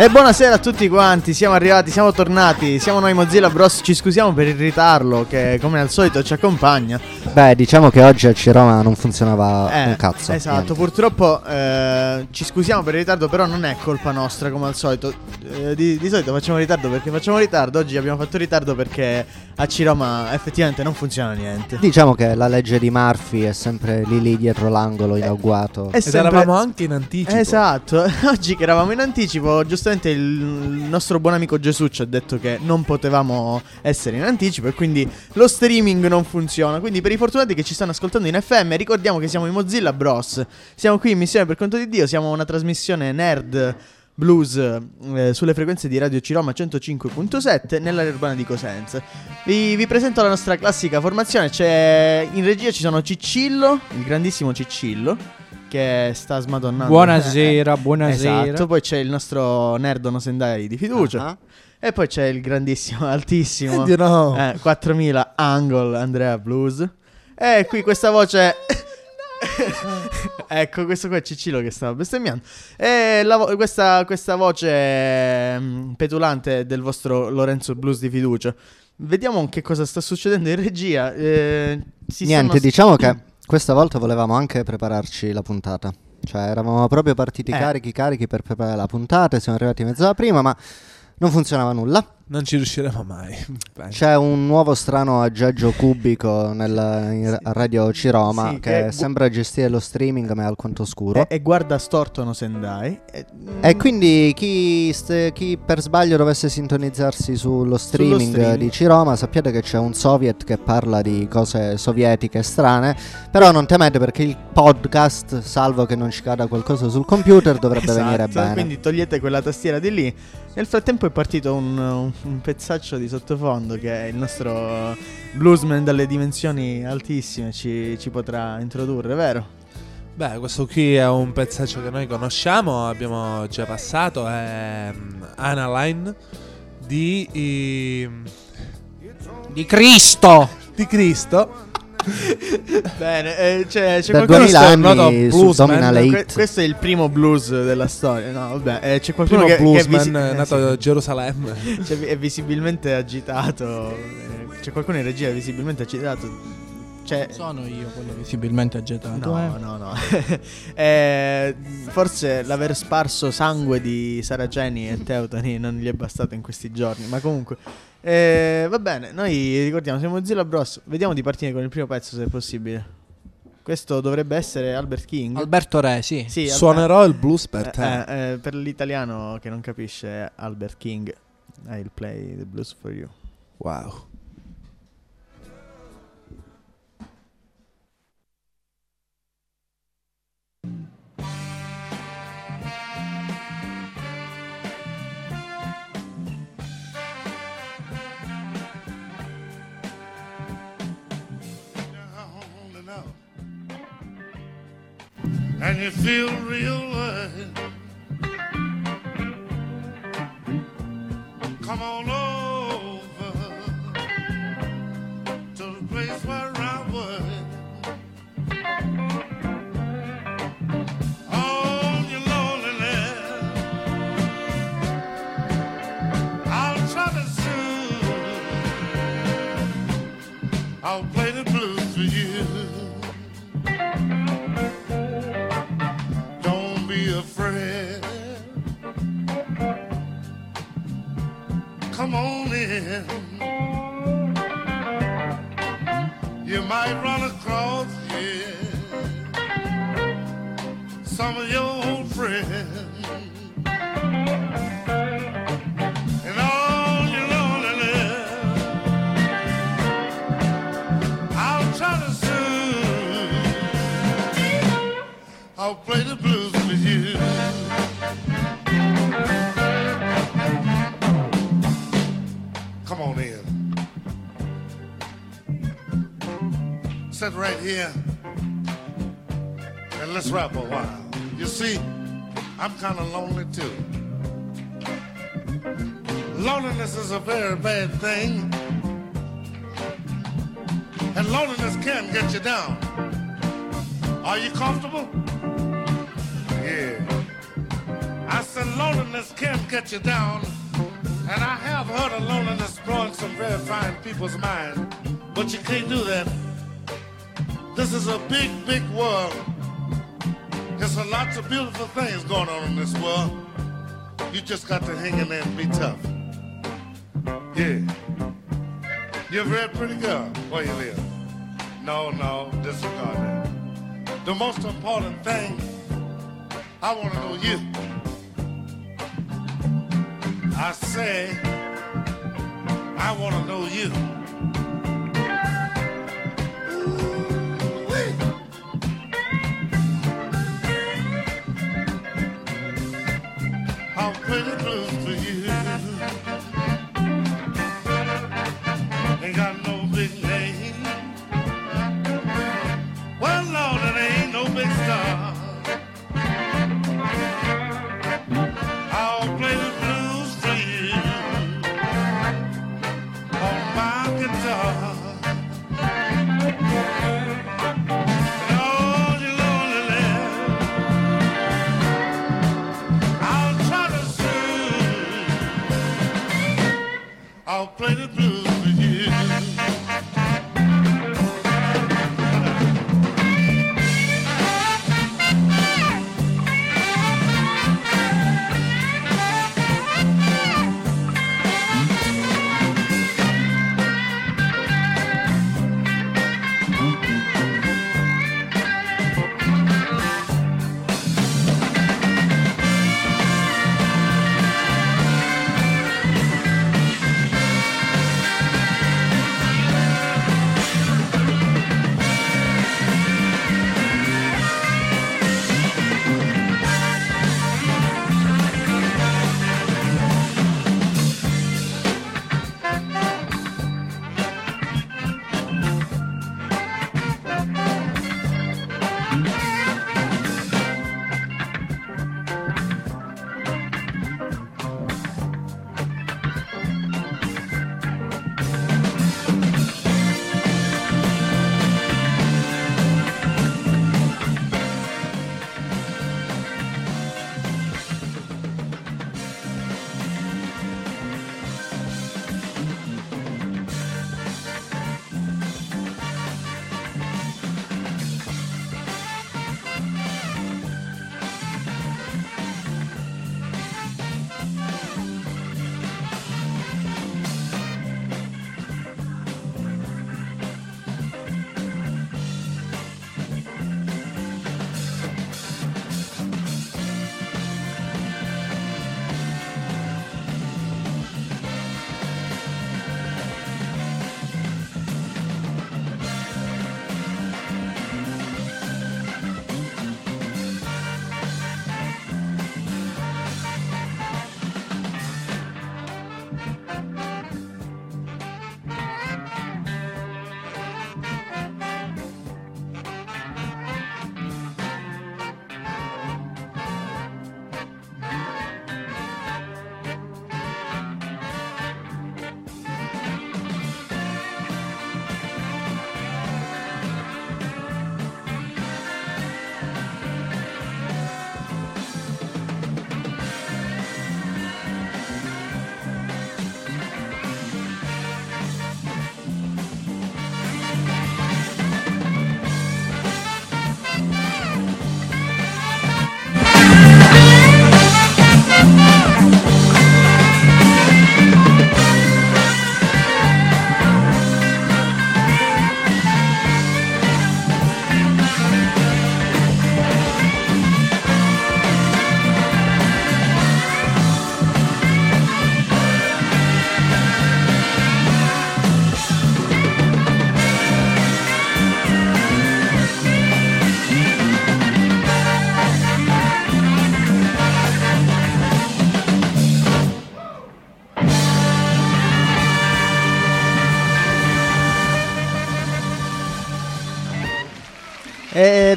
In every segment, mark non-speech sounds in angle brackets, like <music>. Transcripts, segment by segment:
E buonasera a tutti quanti, siamo arrivati, siamo tornati, siamo noi Mozilla Bros, ci scusiamo per il ritardo che come al solito ci accompagna. Beh, diciamo che oggi a Ciroma non funzionava Eh, un cazzo. Esatto, niente. purtroppo eh, ci scusiamo per il ritardo, però non è colpa nostra come al solito. Eh, di, di solito facciamo ritardo perché facciamo ritardo, oggi abbiamo fatto ritardo perché a Ciroma effettivamente non funziona niente. Diciamo che la legge di Murphy è sempre lì lì dietro l'angolo Eh, inagguato. È Ed sempre- eravamo anche in anticipo. Esatto, <laughs> oggi che eravamo in anticipo, giustamente il, il nostro buon amico Gesù ci ha detto che non potevamo essere in anticipo e quindi lo streaming non funziona. Quindi per i fortunati che ci stanno ascoltando in FM, ricordiamo che siamo in Mozilla Bros. Siamo qui in missione per conto di Dio, siamo una trasmissione nerd blues eh, sulle frequenze di Radio Ciroma 105.7 nell'area urbana di Cosenza. Vi, vi presento la nostra classica formazione, c'è in regia ci sono Ciccillo, il grandissimo Ciccillo che sta smadonnando. Buonasera, Eh, buonasera. Esatto, poi c'è il nostro nerdono Sendai di fiducia. Ah. E poi c'è il grandissimo, <laughs> altissimo eh, 4000 Angle Andrea Blues. E qui questa voce. <laughs> ecco, questo qua è Cicilo che stava bestemmiando. E la vo- questa, questa voce mm, petulante del vostro Lorenzo Blues di fiducia. Vediamo che cosa sta succedendo in regia. Eh, si Niente, stanno- diciamo che <clears throat> questa volta volevamo anche prepararci la puntata. Cioè, eravamo proprio partiti Eh. carichi, carichi per preparare la puntata. Siamo arrivati mezz'ora prima, ma non funzionava nulla. Non ci riusciremo mai. <laughs> Penso. C'è un nuovo strano aggeggio cubico nel, in Sì. Radio Ciroma Sì, che che gu- sembra gestire lo streaming, ma è alquanto oscuro. E, e guarda stortono Sendai. E, E quindi chi, st- chi per sbaglio dovesse sintonizzarsi sullo streaming, streaming. di Ciroma, sappiate che c'è un soviet che parla di cose sovietiche strane, però non temete perché il podcast, salvo che non ci cada qualcosa sul computer, dovrebbe venire Esatto, bene. Quindi togliete quella tastiera di lì. Nel frattempo è partito un, un- un pezzaccio di sottofondo che il nostro bluesman dalle dimensioni altissime ci, ci potrà introdurre, vero? Beh, questo qui è un pezzaccio che noi conosciamo, abbiamo già passato, è mm, Analine di, Di Cristo! di Cristo. Bene, eh, c'è, c'è Da qualcuno 2000 questo è un noto anni Dominal Que- 8. questo è il primo blues della storia. No, vabbè, eh, c'è qualcuno Primo che, che è, visi- eh, eh, nato a Gerusalemme. Cioè, è visibilmente agitato. eh, C'è qualcuno in regia visibilmente agitato. Cioè, Sono io quello visibilmente agitato. No, eh. no, no. <laughs> Eh, forse l'aver sparso sangue di Saraceni e Teutoni non gli è bastato in questi giorni. Ma comunque, eh, va bene. Noi ricordiamo, siamo Zilla Bros. Vediamo di partire con il primo pezzo, se è possibile. Questo dovrebbe essere Albert King. Alberto Re, sì. Sì, Al- Suonerò il blues per eh, te. eh, eh, per l'italiano che non capisce, Albert King. I'll play the blues for you. Wow. and you feel real light. Come on over to the place where I was. All your loneliness, I'll try to soothe. I'll play the blues for you. In. You might run across here some of your old friends. And all your loneliness, I'll try to soothe. I'll play the blues with you. Here and let's rap a while. You see, I'm kind of lonely too. Loneliness is a very bad thing, and loneliness can get you down. Are you comfortable? Yeah. I said loneliness can get you down, and I have heard of loneliness blowing some very fine people's mind, but you can't do that. This is a big, big world. There's a lots of beautiful things going on in this world. You just got to hang in there and be tough. Yeah. You're very pretty girl. Where you live? No, no, disregard that. The most important thing, I want to know you. I say, I want to know you. I'll play the blues for you. I'll play the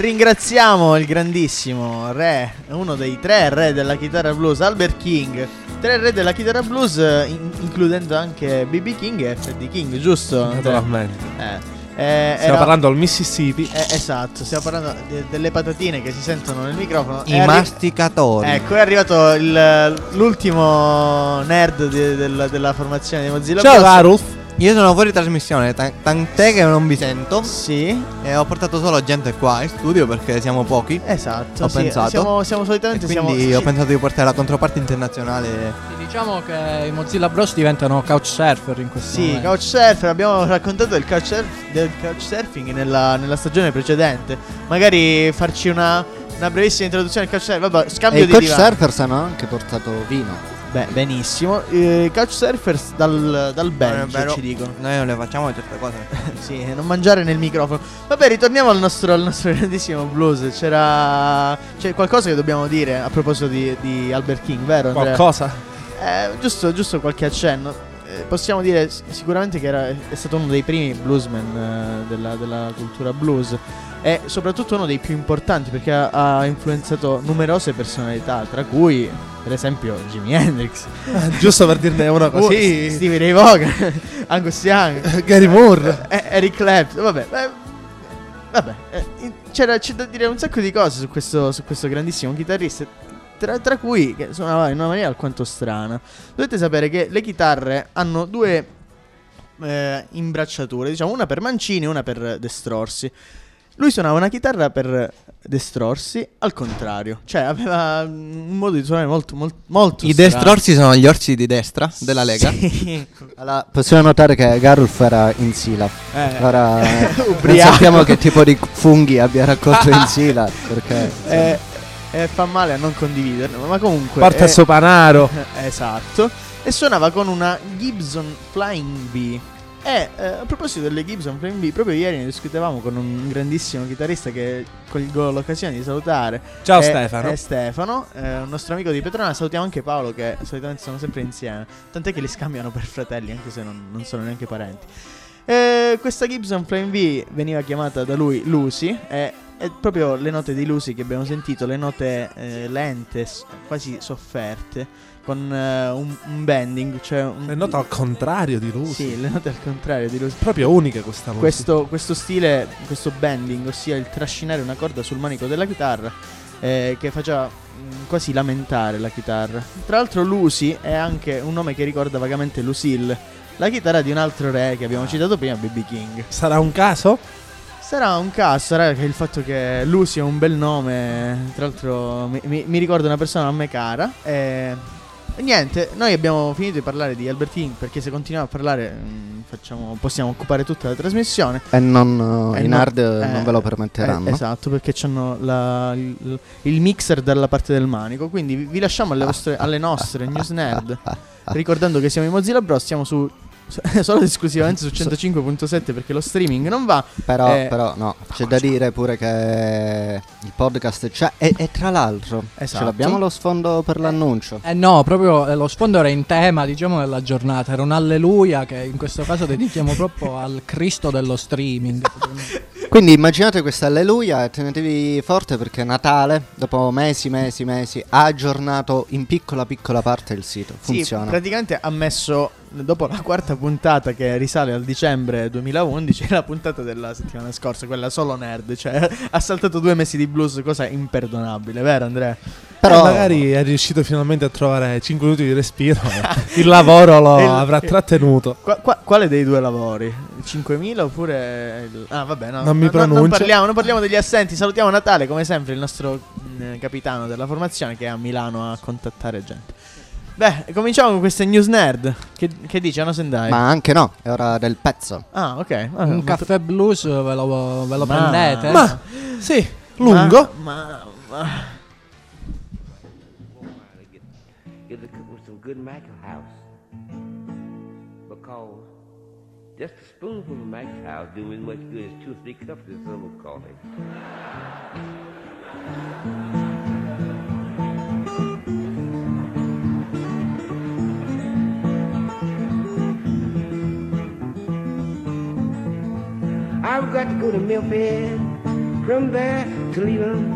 ringraziamo il grandissimo re, uno dei tre re della chitarra blues, Albert King. Tre re della chitarra blues, in- includendo anche BB King e Freddie King, giusto? Naturalmente. Eh, eh, Stiamo era- parlando al Mississippi. eh, esatto, stiamo parlando de- delle patatine che si sentono nel microfono. I arri- masticatori. Ecco, è arrivato il- l'ultimo nerd di- del- della formazione di Mozilla Ciao Bros. Io sono fuori trasmissione, ta- tant'è che non vi sento. Sì, E ho portato solo gente qua in studio perché siamo pochi. esatto. Ho sì, pensato. Siamo, siamo E solitamente quindi siamo, ho sì, pensato di portare la controparte internazionale. Sì, Diciamo che i Mozilla Bros diventano couchsurfer in questo Sì, momento. couchsurfer, abbiamo raccontato del, couchsurf- del couchsurfing nella, nella stagione precedente. Magari farci una, una brevissima introduzione al couchsurfing. Vabbè, E scambio i di coach divano. surfers hanno anche portato vino. Beh, benissimo. Eh, couchsurfers dal, dal bench ci dicono. Noi non le facciamo certe cose. <laughs> sì, non mangiare nel microfono. Vabbè, ritorniamo al nostro, al nostro <laughs> grandissimo blues. C'era. C'è qualcosa che dobbiamo dire a proposito di, di Albert King, vero? Andrea? Qualcosa? Eh, giusto, giusto qualche accenno. Eh, possiamo dire sicuramente che era, è stato uno dei primi bluesmen eh, della, della cultura blues e soprattutto uno dei più importanti perché ha, ha influenzato numerose personalità, tra cui per esempio Jimi Hendrix, <laughs> Giusto per dirne uno così. Uh, Stevie Ray Vaughan, <laughs> Angus Young, <laughs> Gary Moore. eh, Eric Clapton, vabbè. eh, vabbè, eh, c'era, c'è da dire un sacco di cose su questo, su questo grandissimo chitarrista. Tra, tra cui che suonava in una maniera alquanto strana. Dovete sapere che le chitarre hanno due eh, imbracciature, diciamo una per mancini e una per destrorsi. Lui suonava una chitarra per destrorsi al contrario, cioè aveva un modo di suonare molto, molto, molto I strano. destrorsi sono gli orsi di destra della Lega. Sì. <laughs> Allora, possiamo notare che Garulf era in Sila. Eh, Ora eh, <laughs> non sappiamo che tipo di funghi abbia raccolto in Sila. Perché Eh, eh, fa male a non condividerlo, ma comunque. Porta il sopanaro. <laughs> esatto. E suonava con una Gibson Flying B. E eh, a proposito delle Gibson Flying B, proprio ieri ne discutevamo con un grandissimo chitarrista che colgo l'occasione di salutare. Ciao È- Stefano. È Stefano, eh, un nostro amico di Petrona. Salutiamo anche Paolo, che solitamente sono sempre insieme. Tant'è che li scambiano per fratelli, anche se non, non sono neanche parenti. Eh, questa Gibson Flying V veniva chiamata da lui Lucy. E, e proprio le note di Lucy che abbiamo sentito, le note eh, lente, quasi sofferte, con eh, un, un bending. Cioè un, È noto al contrario di lui. Sì, le note al contrario di Lucy. Proprio unica questa musica. Questo, questo stile, questo bending, ossia il trascinare una corda sul manico della chitarra, eh, che faceva mm, quasi lamentare la chitarra. Tra l'altro, Lucy è anche un nome che ricorda vagamente Lucille, la chitarra di un altro re che abbiamo citato prima, BB King. Sarà un caso? Sarà un caso, sarà che il fatto che Lucy è un bel nome, tra l'altro mi, mi- mi ricorda una persona a me cara. E, e niente, noi abbiamo finito di parlare di Albert King perché se continuiamo a parlare mm, facciamo- possiamo occupare tutta la trasmissione. e non, Eh, i no, nerd eh, non ve lo permetteranno. Eh, esatto, perché hanno il, il mixer dalla parte del manico. Quindi vi, vi lasciamo alle, vostre- alle nostre news nerd. <laughs> Ricordando che siamo in Mozilla Bros. Siamo su. <laughs> Solo ed esclusivamente su 105.7 perché lo streaming non va. Però, Eh, però no, c'è da dire pure che il podcast c'è. E, e tra l'altro, Esatto. ce l'abbiamo lo sfondo per l'annuncio. Eh no, proprio eh, lo sfondo era in tema, diciamo, della giornata. Era un alleluia che in questo caso dedichiamo proprio al Cristo dello streaming. <laughs> Quindi immaginate questa alleluia e tenetevi forte perché Natale, dopo mesi, mesi, mesi, ha aggiornato in piccola piccola parte il sito. Sì, Funziona. praticamente ha messo. Dopo la quarta puntata che risale al dicembre 2011, <laughs> la puntata della settimana scorsa, quella solo nerd. Cioè, ha saltato due mesi di blues, cosa imperdonabile, vero Andrea? Però Eh, magari è riuscito finalmente a trovare 5 minuti di respiro. <laughs> il lavoro lo Il- avrà trattenuto. Qua- qua- quale dei due lavori? Il 5.000 oppure il... Ah vabbè no Non mi no- non pronuncio. parliamo, non parliamo degli assenti Salutiamo Natale come sempre il nostro mh, capitano della formazione Che è a Milano a contattare gente Beh cominciamo con queste news nerd Che, che dice Anna Sendai? Ma anche no, è ora del pezzo. Ah ok Ah, Un molto- caffè blues ve lo, ve lo Ma- prendete? Ma sì, lungo. Ma, ma, ma- good House. Because just a spoonful of Michael House do as much good as two or three cups of some of coffee. I've got to go to Memphis From there to Leland,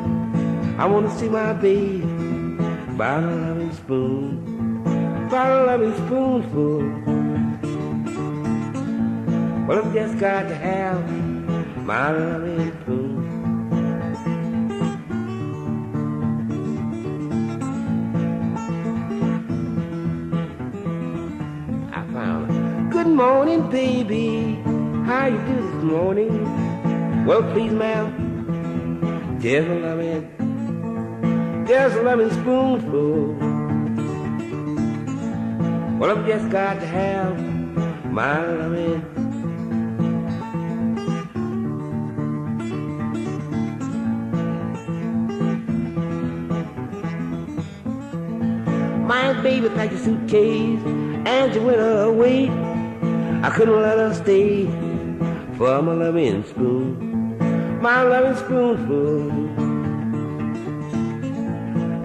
I wanna see my baby by the loving spoon, by the loving spoonful. Well, I've just got to have my loving spoon. I found her. Good morning, baby. How you do this morning? Well, please, ma'am. There's a loving, there's a loving spoonful. Well, I've just got to have my loving. My baby packed a suitcase and she went away. I couldn't let her stay for my loving spoon, my loving spoonful.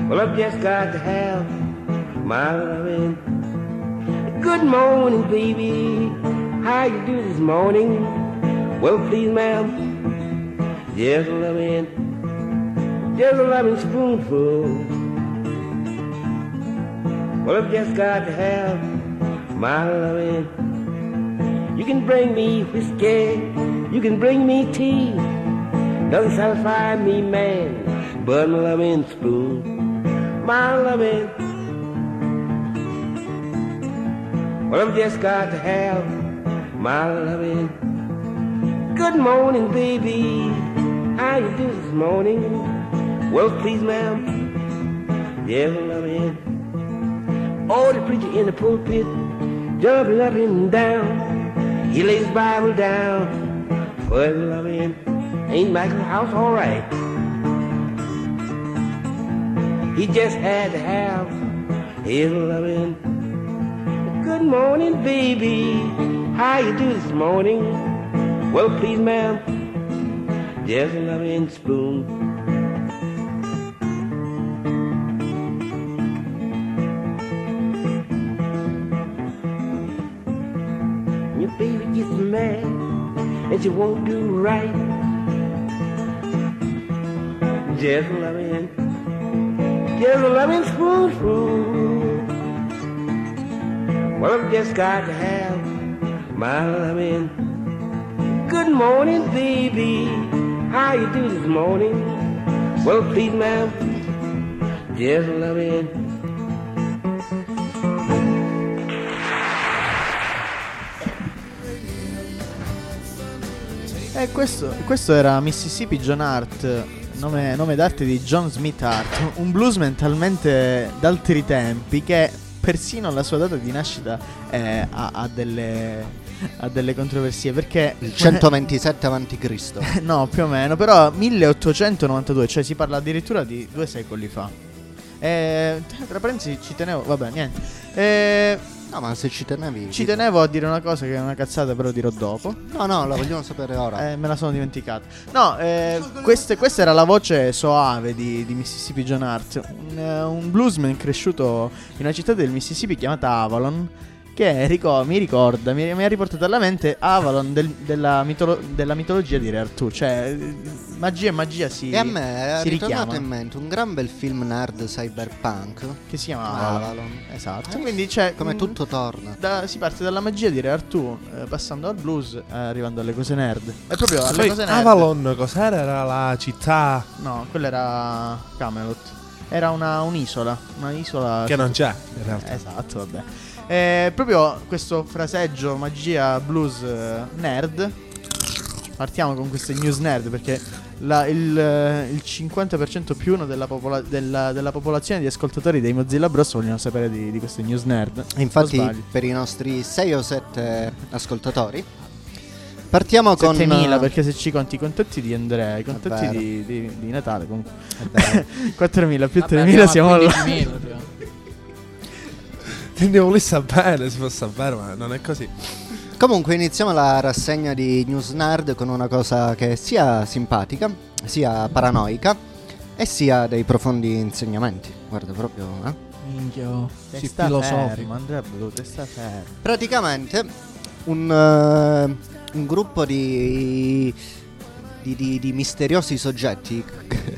Well, I've just got to have my loving. Good morning, baby. How you do this morning? Well, please, ma'am. Just a loving, just a loving spoonful. Well, I've just got to have my loving. You can bring me whiskey, you can bring me tea. Doesn't satisfy me, man, but my loving spoon, my loving. Well, I've just got to have my loving. Good morning, baby. How you do this morning? Well, please, ma'am. Yes, loving. Oh, the preacher in the pulpit, jumping up and down. He lays his Bible down. For his loving, ain't back in the house all right. He just had to have his loving. Good morning, baby. How you do this morning? Well, please, ma'am. Just a loving spoon. And she won't do right. Just a loving, just a loving spoonful. Well, I've just got to have my loving. Good morning, baby. How you do this morning? Well, please, ma'am. Just a loving. E questo, questo era Mississippi John Hart, nome, nome d'arte di John Smith Hart, un bluesman talmente d'altri tempi che persino la sua data di nascita eh, ha, ha delle, ha delle controversie perché... Il 127 avanti Cristo. <laughs> No, più o meno, però 1892, cioè si parla addirittura di due secoli fa. Eh, tra parentesi ci tenevo, vabbè, niente. Eh, No, ma se ci tenevi. ci tenevo a dire una cosa che è una cazzata, però dirò dopo. No, no, la vogliamo sapere ora. Eh, me la sono dimenticata. No, eh, queste- questa era la voce soave di, di Mississippi John Hart. Un, eh, un bluesman cresciuto in una città del Mississippi chiamata Avalon. Che rico- mi ricorda, mi, mi ha riportato alla mente Avalon del- della, mitolo- della mitologia di Re Artù. Cioè, magia e magia si, e a me è si ritornato in mente un gran bel film nerd cyberpunk. Che si chiama Avalon. Avalon. Esatto. Eh, Quindi c'è. Come mm, tutto torna. da- si parte dalla magia di Re Artù, eh, passando al blues, eh, arrivando alle cose nerd. È proprio alle Poi cose nerd. Avalon cos'era? Era la città No, quella era Camelot. Era una, un'isola. Una isola. che non c'è in realtà. Esatto, vabbè. Eh, proprio questo fraseggio magia blues eh, nerd. Partiamo con queste news nerd perché la- il, eh, il 50% più uno della, popola- della- della popolazione di ascoltatori dei Mozilla Bros vogliono sapere di, di queste news nerd. Infatti, per i nostri 6 o 7 ascoltatori, partiamo con. 7000 perché se ci conti i contatti di Andrea, i contatti di, di- di Natale comunque. È vero. 4000 più Vabbè, 3000 siamo là. Là. 15.000, più. Tendevo lì sta bene, si fosse vero, ma non è così. Comunque, iniziamo la rassegna di News Nerd con una cosa che sia simpatica, sia paranoica e sia dei profondi insegnamenti. Guarda, proprio. eh. Minchia, oh, sì, Testa filosofico. ferma, Andrea Blu, testa ferma. Praticamente un, eh, un gruppo di di, di- di misteriosi soggetti.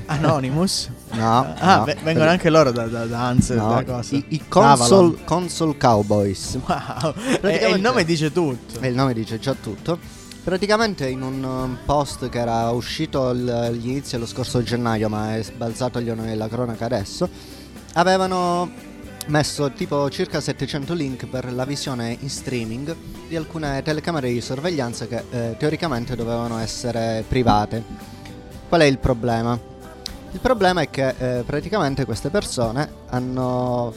Anonymous? No, Ah, no. ve- vengono anche loro da, da, da Hans, No, da i, i console, console Cowboys. Wow, e, il nome dice tutto. E il nome dice già tutto. Praticamente in un um, post che era uscito agli inizi dello scorso gennaio, ma è sbalzato agli onori della cronaca adesso, avevano messo tipo circa 700 link per la visione in streaming di alcune telecamere di sorveglianza che eh, teoricamente dovevano essere private. Qual è il problema? Il problema è che eh, praticamente queste persone hanno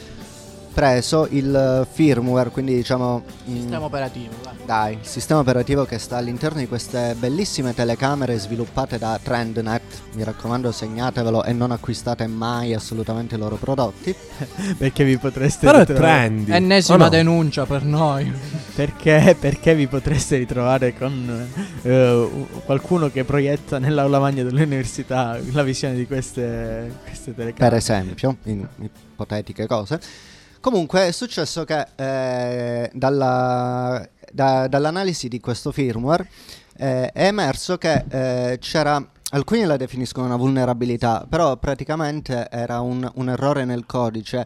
preso il firmware, quindi diciamo... Sistema operativo, vai. dai, il sistema operativo che sta all'interno di queste bellissime telecamere sviluppate da TrendNet, mi raccomando segnatevelo e non acquistate mai assolutamente i loro prodotti. <laughs> Perché vi potreste Però è trendy. Ennesima no? denuncia per noi. Perché, perché vi potreste ritrovare con eh, qualcuno che proietta nell'aula magna dell'università la visione di queste, queste Per telecamere. esempio, in ipotetiche cose. Comunque è successo che eh, dalla- da- dall'analisi di questo firmware eh, è emerso che eh, c'era, alcuni la definiscono una vulnerabilità, però praticamente era un, un errore nel codice.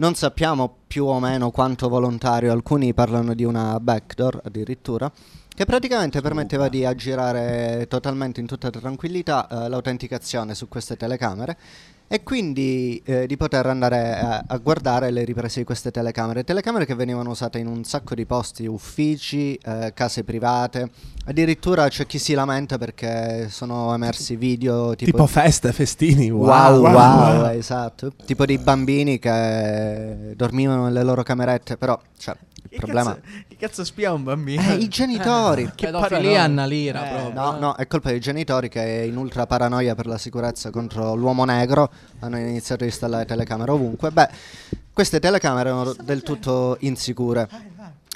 Non sappiamo più o meno quanto volontario, alcuni parlano di una backdoor addirittura, che praticamente permetteva di aggirare totalmente in tutta tranquillità eh, l'autenticazione su queste telecamere e quindi eh, di poter andare a, a guardare le riprese di queste telecamere. Telecamere che venivano usate in un sacco di posti, uffici, eh, case private. Addirittura c'è chi si lamenta perché sono emersi video tipo, Tipo feste, festini. Wow, Wow, wow, esatto. Tipo di bambini che dormivano nelle loro camerette, però cioè, il Che problema cazzo, che cazzo spia un bambino? è i genitori. Che Pedofilia. Anna Lira Eh, proprio. No, no, è colpa dei genitori che in ultra paranoia per la sicurezza contro l'uomo negro hanno iniziato a installare telecamere ovunque. Beh, queste telecamere erano del tutto insicure.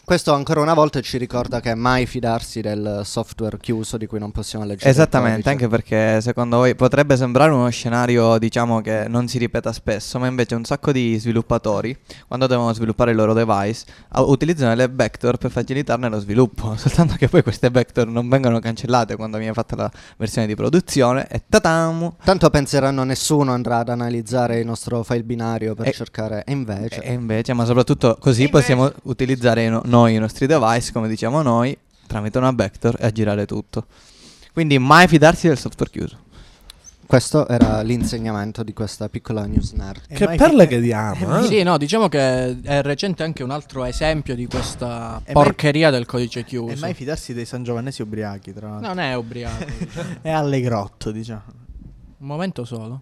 Questo ancora una volta ci ricorda che mai fidarsi del software chiuso di cui non possiamo leggere. il Esattamente, anche perché secondo voi potrebbe sembrare uno scenario, diciamo, che non si ripeta spesso, ma invece un sacco di sviluppatori, quando devono sviluppare il loro device, utilizzano le vector per facilitarne lo sviluppo, <laughs> soltanto che poi queste vector non vengono cancellate quando viene fatta la versione di produzione e tatam! Tanto penseranno nessuno andrà ad analizzare il nostro file binario per E- cercare. E invece. E invece, ma soprattutto così possiamo utilizzare no- noi i nostri device, come diciamo noi, tramite una vector e aggirare tutto. Quindi mai fidarsi del software chiuso. Questo era l'insegnamento di questa piccola news nerd. E Che mai perle fi- che diamo, eh? Sì, no, diciamo che è recente anche un altro esempio di questa E mai- porcheria del codice E chiuso. mai fidarsi dei San Giovannesi ubriachi, tra l'altro. Non è ubriaco. <laughs> È allegrotto, diciamo. Un momento solo.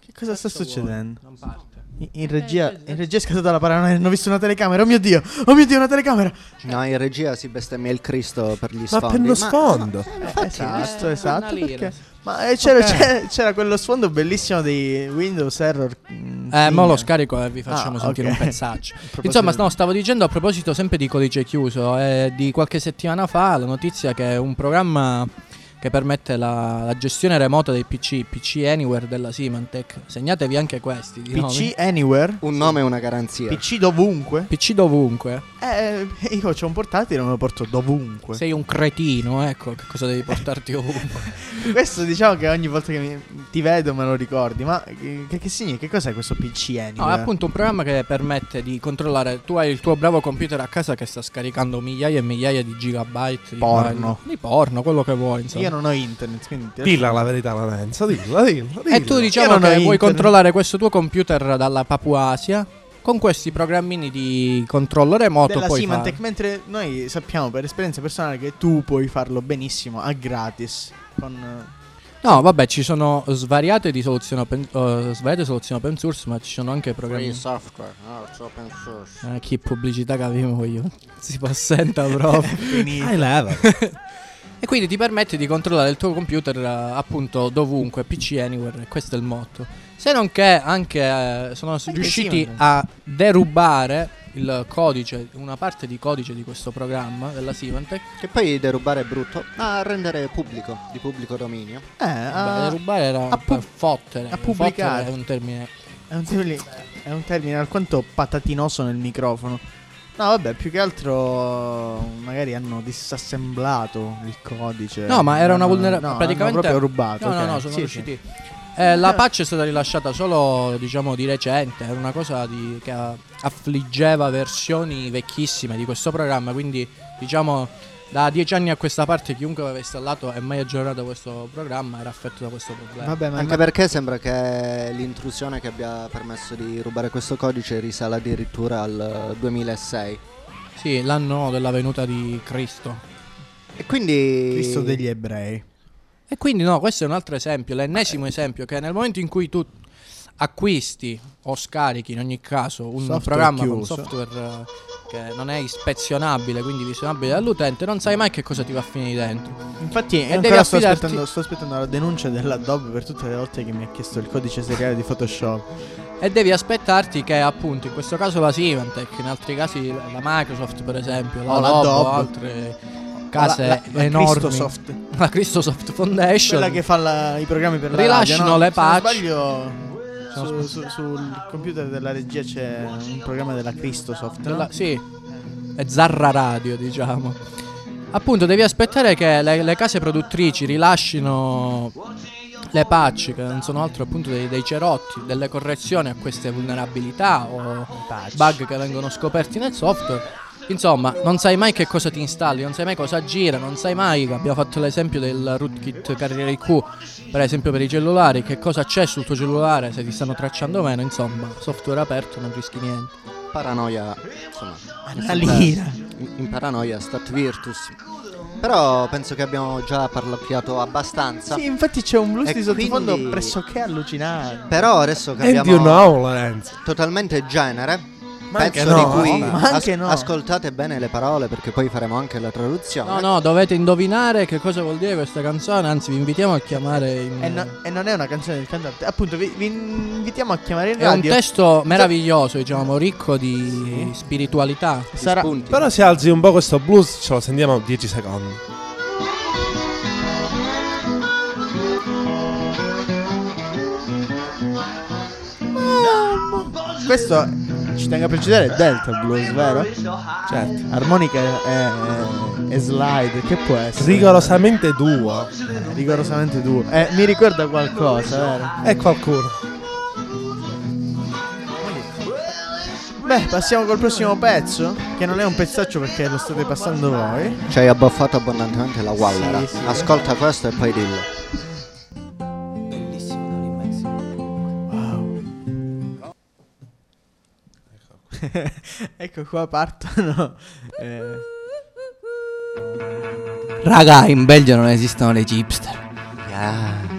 Che cosa sta succedendo? Non parte. In, in regia, in regia è scattata la paranoia. Hanno visto una telecamera. Oh mio dio! Oh mio dio, una telecamera! No, in regia si bestemmia il Cristo per gli Ma sfondi. per lo sfondo. Eh, esatto, eh, esatto. una lira, perché-. Ma eh, c'era, Ok. c'era- c'era quello sfondo bellissimo di Windows Error. mm, Eh, mo lo scarico e vi facciamo Ah, sentire ok. un pezzaccio. <laughs> Insomma, no, stavo dicendo a proposito sempre di codice chiuso, eh, di qualche settimana fa la notizia che un programma che permette la, la gestione remota dei PC, PC Anywhere della Symantec, segnatevi anche questi. di PC nomi. Anywhere. Un nome e una garanzia. PC dovunque. PC dovunque. Eh, io c'ho un portatile e me lo porto dovunque. Sei un cretino, ecco, che cosa devi portarti ovunque. <laughs> Questo diciamo che ogni volta che mi- ti vedo me lo ricordi. Ma che, che significa? Che cos'è questo PC Anywhere? No, è appunto un programma che permette di controllare. Tu hai il tuo bravo computer a casa che sta scaricando migliaia e migliaia di gigabyte di Porno. Di porno, quello che vuoi, insomma. Io non ho internet, quindi Dilla la verità, Lorenzo. Dilla, dilla. dilla. E tu diciamo che vuoi controllare questo tuo computer dalla Papuasia con questi programmini di controllo remoto della puoi Symantec, fare. mentre noi sappiamo per esperienza personale che tu puoi farlo benissimo a gratis con eh, No, vabbè, ci sono svariate di soluzioni open, eh, svariate soluzioni open source, ma ci sono anche programmi software, no, it's open source. Eh, che pubblicità che avevo io. Si possenta proprio. <laughs> finito. High level. <laughs> E quindi ti permette di controllare il tuo computer eh, appunto dovunque, PC Anywhere, e questo è il motto. Se non che anche eh, sono Anche riusciti Symantec. a derubare il codice, una parte di codice di questo programma della Symantec. Che poi derubare è brutto, ma a rendere pubblico, di pubblico dominio. Eh, Beh, a- derubare era a pu- fottere. a pubblicare. Fottere è un termine. è, un termine, è un termine alquanto patatinoso nel microfono. No, vabbè, più che altro magari hanno disassemblato il codice. No, ma era una Hanno- vulnera- no, praticamente- proprio rubato. No, no, ok. no, sono Sì, riusciti. sì. Eh, la patch è stata rilasciata solo, diciamo, di recente. Era una cosa di- che affliggeva versioni vecchissime di questo programma. Quindi, diciamo, da dieci anni a questa parte, chiunque aveva installato e mai aggiornato questo programma era affetto da questo problema. Vabbè, ma Anche perché sembra che l'intrusione che abbia permesso di rubare questo codice risale addirittura al 2006. Sì, l'anno della venuta di Cristo. E quindi... Cristo degli ebrei. E quindi, no, questo è un altro esempio, l'ennesimo esempio, che nel momento in cui tu acquisti o scarichi in ogni caso un Software programma con chiuso. software che non è ispezionabile, quindi visionabile dall'utente, non sai mai che cosa ti va a finire dentro. Infatti, E devi sto, affidarti- aspettando, sto aspettando la denuncia dell'Adobe per tutte le volte che mi ha chiesto il codice seriale di Photoshop. E devi aspettarti che appunto in questo caso la Symantec, in altri casi la Microsoft per esempio, la O la Adobe altre case La- la- <laughs> la enormi, Cristosoft. la Cristosoft Foundation, Quella che fa la- i programmi per la Rilascino radio, no? le Se non patch. sbaglio, su- su- sul computer della regia c'è un programma della Cristosoft. no? della- sì, è Zarra Radio diciamo. Appunto devi aspettare che le, le case produttrici rilascino le patch che non sono altro appunto dei, dei cerotti, delle correzioni a queste vulnerabilità o bug che vengono scoperti nel software. Insomma, non sai mai che cosa ti installi, non sai mai cosa gira, non sai mai, abbiamo fatto l'esempio del rootkit Carriera IQ, per esempio per i cellulari, che cosa c'è sul tuo cellulare, se ti stanno tracciando o meno, insomma, software aperto non rischi niente. Paranoia, insomma, Una lira. in, in paranoia stat virtus. Però penso che abbiamo già parlato abbastanza. Sì, infatti c'è un blues E di sottofondo quindi- pressoché allucinante. Però adesso And you cambiamo know, Lorenzo. totalmente genere. Ma anche Pezzo no, di cui ma anche no. ascoltate bene le parole perché poi faremo anche la traduzione. No, no, dovete indovinare che cosa vuol dire questa canzone, anzi vi invitiamo a chiamare in... E, no- e non è una canzone del cantante. Appunto, vi, vi invitiamo a chiamare in È un radio. testo meraviglioso, diciamo, ricco di spiritualità. Sarà, Spunti. Però se alzi un po' questo blues ce lo sentiamo 10 secondi. questo ci tengo a precisare è Delta Blues, vero? Certo. Armonica e, e slide, che può essere? Rigorosamente duo. Eh, rigorosamente duro. Eh, mi ricorda qualcosa, vero? E qualcuno. Beh, passiamo col prossimo pezzo, che non è un pezzaccio perché lo state passando voi. Ci hai abbaffato abbondantemente la Wallera. Sì, sì. Ascolta questo e poi dillo. <laughs> ecco qua partono. eh, Raga, in Belgio non esistono le chipster. Yeah.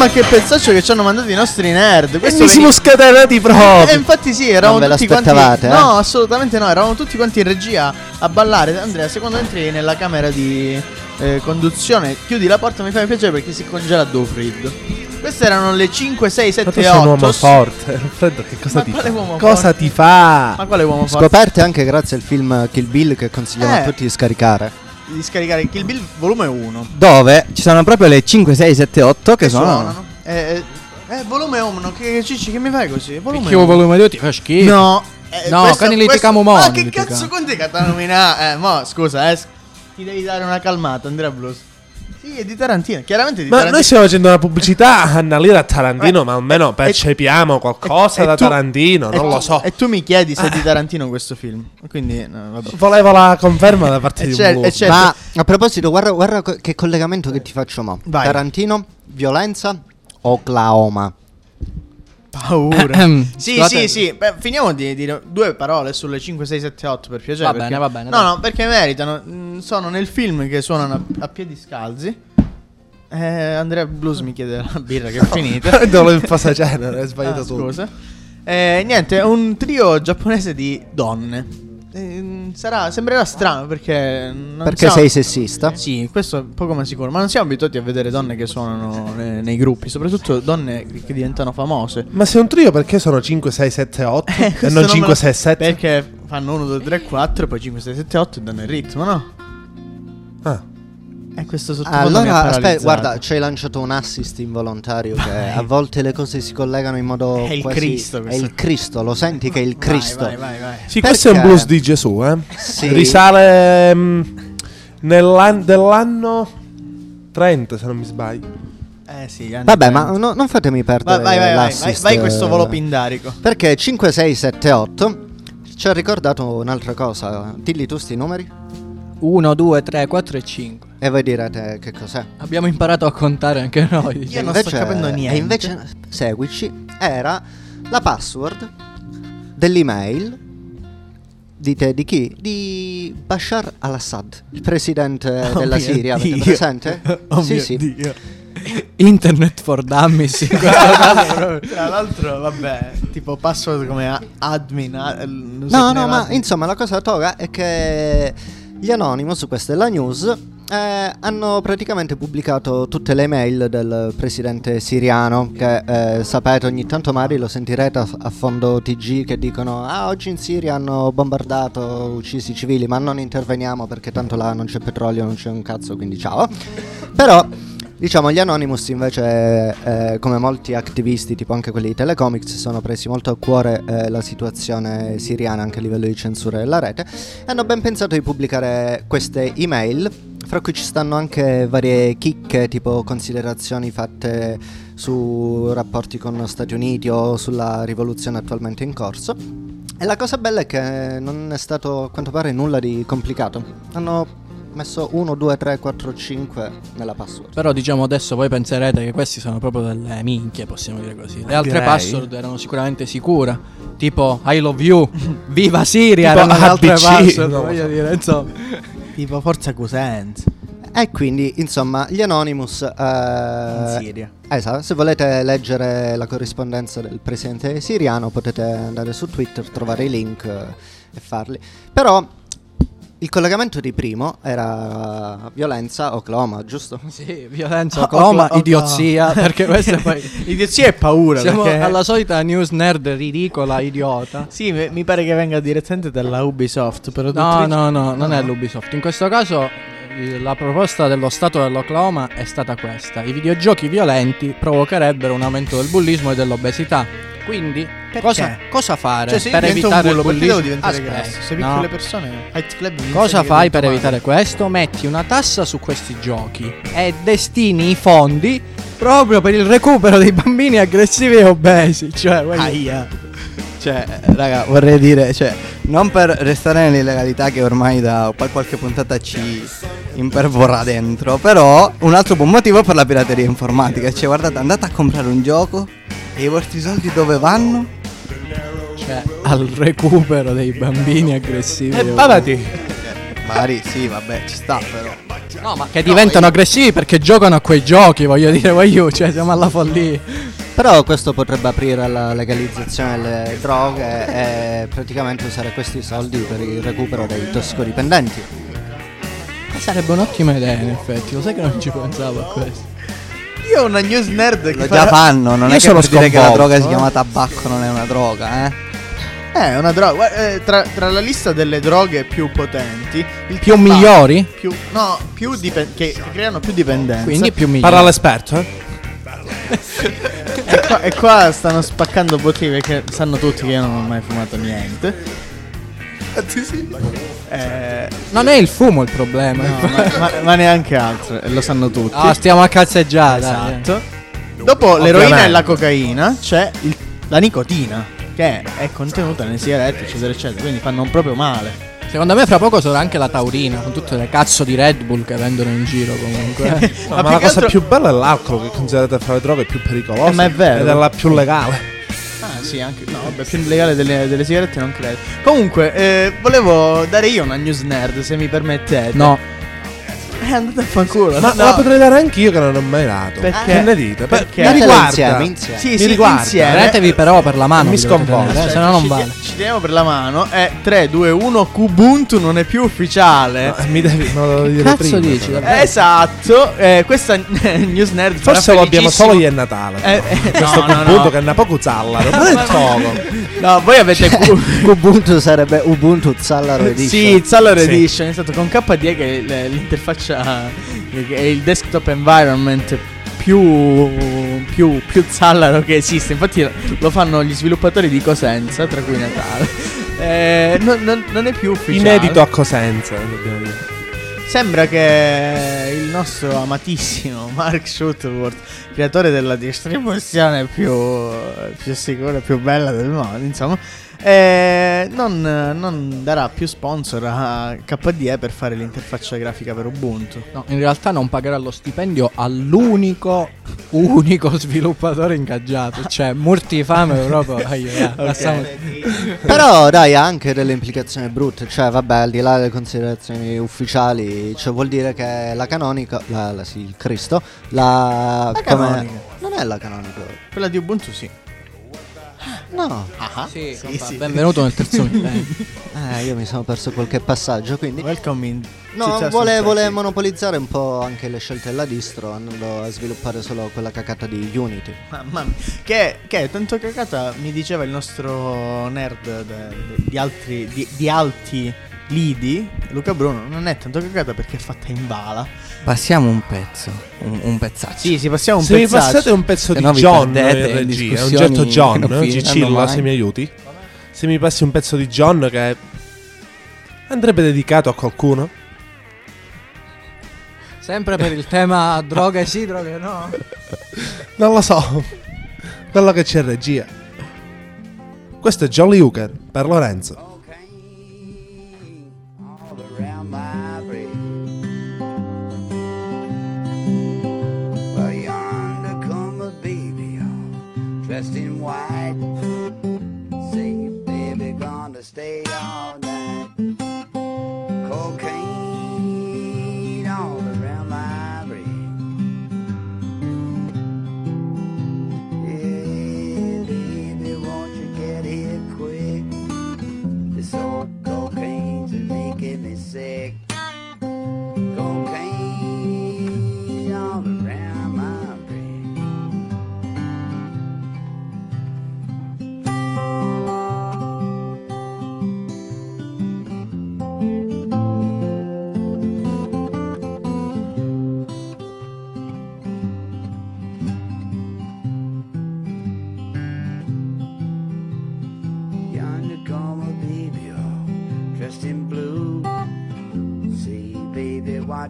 Mamma che pezzaccio che ci hanno mandato i nostri nerd. E Questo mi siamo veni- scatenati Eh, proprio. infatti sì, eravamo Non ve tutti quanti eh? No, assolutamente no, eravamo tutti quanti in regia a ballare. Andrea, secondo entri nella camera di eh, conduzione, chiudi la porta, mi fai piacere perché si congela a freddo. Queste erano le 5, 6, Ma 7, tu 8. sei un uomo forte. <laughs> Freddo, che cosa Ma ti fa? uomo Cosa forte? ti fa? Ma quale uomo forte? Scoperte anche grazie al film Kill Bill che consigliamo Eh. a tutti di scaricare. Di scaricare Kill Bill volume 1. Dove ci sono proprio le 5, 6, 7, 8 che, sono. Eh, eh, eh, volume 1, che Cicci, che mi fai così? Volume Picchio 1. volume 2 ti fa schifo. No, eh, No, questo- cani questo- liticamo Ma che liticamo. cazzo conti che t'ha nominato? Eh, mo, scusa, eh. Ti devi dare una calmata, Andrea Blues. Sì, è di Tarantino, chiaramente di Ma Tarantino. noi stiamo facendo una pubblicità a Annalira a Tarantino, Eh, ma almeno e- percepiamo qualcosa e da tu- Tarantino, e non tu- lo so. E tu mi chiedi se è di Tarantino questo film. Quindi, no, vabbè. Volevo la conferma da parte E di c'è- un e c'è- Ma a proposito, guarda, guarda che collegamento che ti faccio mo. Vai. Tarantino, violenza, Oklahoma. Paura. Ehm, sì, scusate. sì, sì. Beh, finiamo di dire due parole sulle 5, 6, 7, 8 per piacere. Va perché- bene, va bene, No, dai. no, perché meritano. Mm, Sono nel film che suonano a, a piedi scalzi. Eh, Andrea Blues mi chiede la birra che è <laughs> finita. Dove il passagenere, hai sbagliato Ah, tu. scusa. Eh, niente, è un trio giapponese di donne. Eh, sarà, sembrerà strano perché. Non Perché siamo- sei sessista? Sì, questo è poco ma sicuro. Ma non siamo abituati a vedere donne che suonano ne- nei gruppi, soprattutto donne che diventano famose. Ma se è un trio perché sono 5, 6, 7, 8 Eh, e non me 5, lo- 6, 7? Perché fanno 1, 2, 3, 4, poi 5, 6, 7, 8 e danno il ritmo, no? Ah. E questo sottofondo Allora, aspetta, guarda, ci hai lanciato un assist involontario che a volte le cose si collegano in modo È il quasi- Cristo È il Cristo, lo senti che è il Cristo. Vai, vai, vai, vai. Sì, questo è un Perché- blues di Gesù, eh? Sì. Risale mm, nell'an- dell'anno 30, se non mi sbaglio. Eh sì, Vabbè, 30. ma no- non fatemi Vai, perdere vai, vai, vai, vai, l'assist. vai questo volo pindarico. Perché 5, 6, 7, 8 ci ha ricordato un'altra cosa. Dilli tu sti numeri 1, 2, 3, 4 e 5. E voi direte che cos'è. Abbiamo imparato a contare anche noi. Io diciamo. non sto capendo niente. E invece, seguici, era la password dell'email. Dite di chi? Di Bashar al-Assad, il presidente Oh della mio Siria. Avete Dio. presente? Oh sì, mio sì. Dio. Internet for dummies. <laughs> Tra l'altro, vabbè, tipo password come admin. No, no, ma admin. insomma la cosa toga è che gli Anonymous, questa è la news, eh, hanno praticamente pubblicato tutte le mail del presidente siriano che eh, sapete ogni tanto magari lo sentirete a, a fondo TG che dicono ah oggi in Siria hanno bombardato, uccisi civili ma non interveniamo perché tanto là non c'è petrolio, non c'è un cazzo quindi ciao. Però Diciamo, gli Anonymous invece, eh, come molti attivisti, tipo anche quelli di Telecomics, sono presi molto a cuore eh, la situazione siriana anche a livello di censura della rete e hanno ben pensato di pubblicare queste email, fra cui ci stanno anche varie chicche, tipo considerazioni fatte su rapporti con Stati Uniti o sulla rivoluzione attualmente in corso. E la cosa bella è che non è stato a quanto pare nulla di complicato. Hanno messo 1, 2, 3, 4, 5 nella password. Però diciamo adesso voi penserete che questi sono proprio delle minchie, possiamo dire così. Le altre Direi. password erano sicuramente sicure. Tipo I love you, viva Siria, Tipo erano le altre password, voglio so. dire, insomma. Tipo Forza Cosenza. E quindi, insomma, gli Anonymous. eh, in Siria. Esatto, se volete leggere la corrispondenza del presidente siriano potete andare su Twitter, trovare i link eh, e farli. Però il collegamento di primo era violenza Oklahoma, giusto? <laughs> Sì, violenza, <laughs> Oklahoma, oh, idiozia, perché questa è poi... <laughs> Idiozia e paura. Siamo perché... alla solita news nerd ridicola, idiota. Sì, mi pare che venga direttamente dalla Ubisoft. Però No, no, no, non è l'Ubisoft. In questo caso la proposta dello Stato dell'Oklahoma è stata questa. I videogiochi violenti provocherebbero un aumento del bullismo e dell'obesità. Quindi, cosa, cosa fare Cioè, per evitare bullo, il bullismo? diventare Aspetta, grasso? Se no. piccole persone, Cosa fai per divento evitare questo? Metti una tassa su questi giochi e destini i fondi proprio per il recupero dei bambini aggressivi e obesi. Cioè, voglio- Aia. Cioè, raga, vorrei dire, cioè, non per restare nell'illegalità che ormai da qual- qualche puntata ci impervorrà dentro, però un altro buon motivo per la pirateria informatica. Cioè, guardate, andate a comprare un gioco e i vostri soldi dove vanno? cioè, al recupero dei bambini aggressivi. E e obesi. pagati. Magari sì, vabbè, ci sta però. No, ma che diventano aggressivi perché giocano a quei giochi, voglio dire, voglio, cioè siamo alla follia. Però questo potrebbe aprire alla legalizzazione delle droghe e praticamente usare questi soldi per il recupero dei tossicodipendenti. Sarebbe un'ottima idea, in effetti, lo sai che non ci pensavo a questo. Io ho una news nerd che Lo già fanno, non Io è che per dire che la droga si chiama tabacco non è una droga, eh. Eh, una droga. eh, tra, tra la lista delle droghe più potenti, il Più tabacco- migliori? Più, no, più dipen- che, che creano più dipendenza. Quindi più migliori. Parla l'esperto, eh? <laughs> E qua, e qua stanno spaccando bottiglie perché sanno tutti che io non ho mai fumato niente. Eh, Non è il fumo il problema. no, ma, ma- ma neanche altro, e lo sanno tutti. Ah, stiamo a cazzeggiare. esatto. Dopo l'eroina Ovviamente. e la cocaina c'è il- la nicotina, che è contenuta nelle sigarette, eccetera, eccetera. Quindi fanno proprio male. Secondo me fra poco sarà anche la taurina, con tutte le cazzo di Red Bull che vendono in giro comunque. No, <laughs> Ma ma, la cosa altro- più bella è l'alcol, che considerate fra le droghe più pericolose. Eh, ma è vero. Ed è la più legale. Ah, sì, anche. No, vabbè, più legale delle, delle sigarette non credo. Comunque, eh, volevo dare io una news nerd, se mi permettete. No, Eh, andate a fanculo. Ma no. la potrei dare anch'io che non ho mai dato. Perché? Che ne dite? Per- Perché? Mi riguarda. insieme, insieme. Sì, Mi sì, riguarda. insieme. tenetevi però per la mano. Mi sconvolge. eh, Cioè, se no non ci, vale. ci teniamo per la mano. È 3, 2, 1. Kubuntu non è più ufficiale. No, mi devi, me lo devo dire Cazzo prima, dici, davvero? Esatto. eh, questa <laughs> news nerd. Forse lo abbiamo solo io e Natale. Eh, eh, Questo no, punto no. che è una poco zallaro. <laughs> Ma è poco. No, voi avete Ku- <laughs> Ubuntu sarebbe Ubuntu Zallaro Edition. Sì, Sì. Edition, esatto, con KDE che è l'interfaccia <laughs> che è il desktop environment più, più, più zallaro che esiste. Infatti lo fanno gli sviluppatori di Cosenza, tra cui Natale. <laughs> Eh, non, non- non è più ufficiale. Inedito a Cosenza, dobbiamo dire. Sembra che il nostro amatissimo Mark Shuttleworth, creatore della distribuzione più, più sicura e più bella del mondo, insomma, eh, non, non darà più sponsor a KDE per fare l'interfaccia grafica per Ubuntu. No, in realtà non pagherà lo stipendio all'unico unico sviluppatore ingaggiato. Cioè, mortifame proprio. <laughs> Eh, passiamo- Però dai, ha anche delle implicazioni brutte. Cioè, vabbè, al di là delle considerazioni ufficiali, cioè vuol dire che la canonica. La, la- sì, il Cristo. La. La come- canonica. Non è la canonica. Quella di Ubuntu sì. No. Sì, Sì, compa, sì. benvenuto nel terzo <laughs> millennio. Eh, io mi sono perso qualche passaggio, quindi. Welcome in No, vuole, vuole monopolizzare un po' anche le scelte della distro, andando a sviluppare solo quella cacata di Unity. Mamma mia. Che, che è tanto cacata, mi diceva il nostro nerd de- de- di, altri, di, di alti lidi, Luca Bruno, non è tanto cacata perché è fatta in bala. Passiamo un pezzo, un, un pezzaccio. Sì, si passiamo un Se mi pezzaccio. passate un pezzo Se di no John in regia, è un certo John, Gicilla, se mi aiuti. Se mi passi un pezzo di John che andrebbe dedicato a qualcuno. Sempre per il tema droghe sì, droghe no. <laughs> Non lo so. Quello che c'è in regia. Questo è Jolly Hooker per Lorenzo. Dressed in white.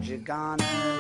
Ajagana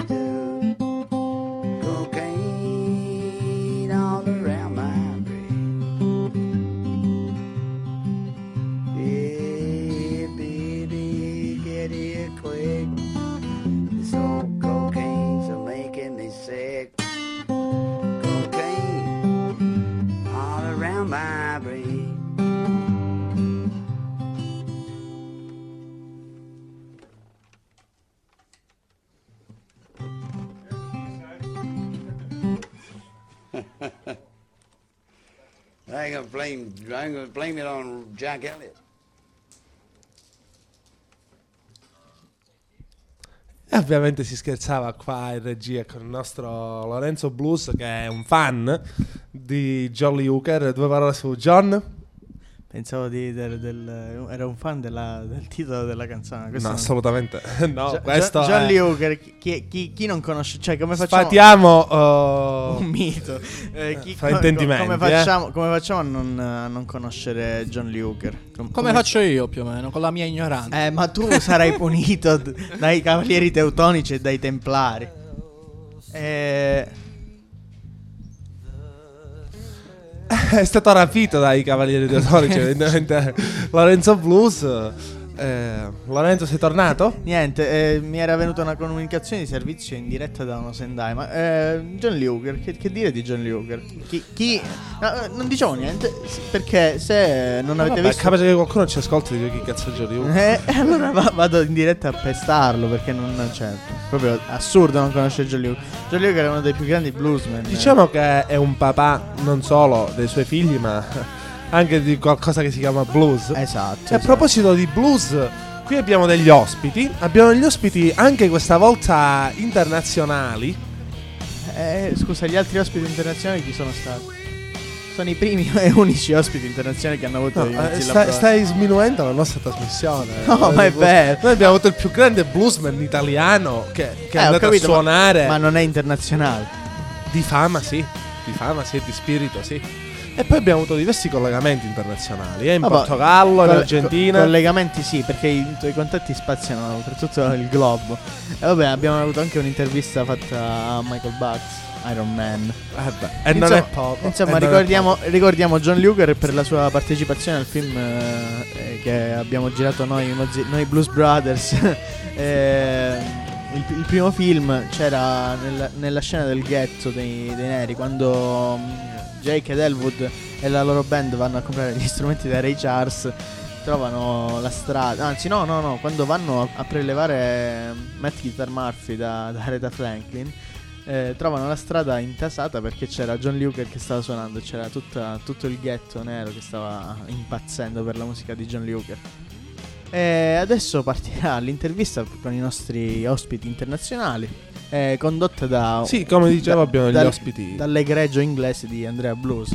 ain't gonna blame. I ain't gonna blame it on Jack Elliott. E ovviamente si scherzava qua in regia con il nostro Lorenzo Blues che è un fan di Jolly Hooker. Due parole su John? Pensavo di, del, del- era un fan della- del titolo della canzone. Questo No, non- assolutamente. <laughs> No, Jo- questo Jo- John è- Lee Hooker, chi, chi- chi non conosce, cioè come facciamo Sfatiamo uh, <laughs> un mito. Eh, chi- Fraintendimenti, come, eh. facciamo, come facciamo a non, a non conoscere John Lee Hooker? Com- Come faccio io più o meno, con la mia ignoranza. Eh, ma tu sarai <laughs> punito d- dai cavalieri teutonici e dai templari. Eh, <laughs> è stato rapito dai cavalieri teutonici, <laughs> evidentemente. Lorenzo Blues. Eh, Lorenzo, sei tornato? <laughs> niente, eh, mi era venuta una comunicazione di servizio in diretta da uno Sendai. Ma eh, John Hooker, che, che dire di John Hooker? Chi, chi- no, eh, non diciamo niente perché se non avete Vabbè, visto. Capace che qualcuno ci ascolta e dice chi cazzo è Jolly Hooker. Eh, <laughs> allora va- vado in diretta a pestarlo perché non c'è. Proprio assurdo non conoscere John Hooker. John Hooker è uno dei più grandi bluesman. Diciamo che è un papà non solo dei suoi figli, ma anche di qualcosa che si chiama blues. Esatto. E a esatto. proposito di blues, qui abbiamo degli ospiti. Abbiamo degli ospiti anche questa volta internazionali. Eh, scusa, gli altri ospiti internazionali chi sono stati? Sono i primi <laughs> e unici ospiti internazionali che hanno avuto No, eh, mezzi stai, sminuendo la nostra trasmissione. <laughs> No, ma è vero. Noi abbiamo avuto il più grande bluesman italiano che, che Eh, è andato capito, a ma- suonare Ma non è internazionale. di fama, sì. Di fama, sì, di spirito, sì. E poi abbiamo avuto diversi collegamenti internazionali, eh, in Vabbè, Portogallo, in Argentina. co- collegamenti sì, perché i tuoi contatti spaziano per tutto il globo. E vabbè, abbiamo avuto anche un'intervista fatta a Michael Bucks, Iron Man. Eh beh, e non Insomma- è poco. Insomma, non è ricordiamo, ricordiamo John Luker per la sua partecipazione al film eh, eh, che abbiamo girato noi, noi Blues Brothers. <laughs> Eh, il, il primo film c'era nella, nella scena del ghetto dei, dei neri quando mm, Jake ed Elwood e la loro band vanno a comprare gli <laughs> strumenti da Ray Charles. Trovano la strada, anzi, no, no, no. Quando vanno a, prelevare Matt Guitar Murphy da, da Aretha Franklin, eh, trovano la strada intasata perché c'era John Luker che stava suonando, c'era tutta- tutto il ghetto nero che stava impazzendo per la musica di John Luker. E adesso partirà <laughs> l'intervista con i nostri ospiti internazionali, eh, condotta da Sì, come dicevo, da- abbiamo gli dal- ospiti. dall'egregio inglese di Andrea Blues.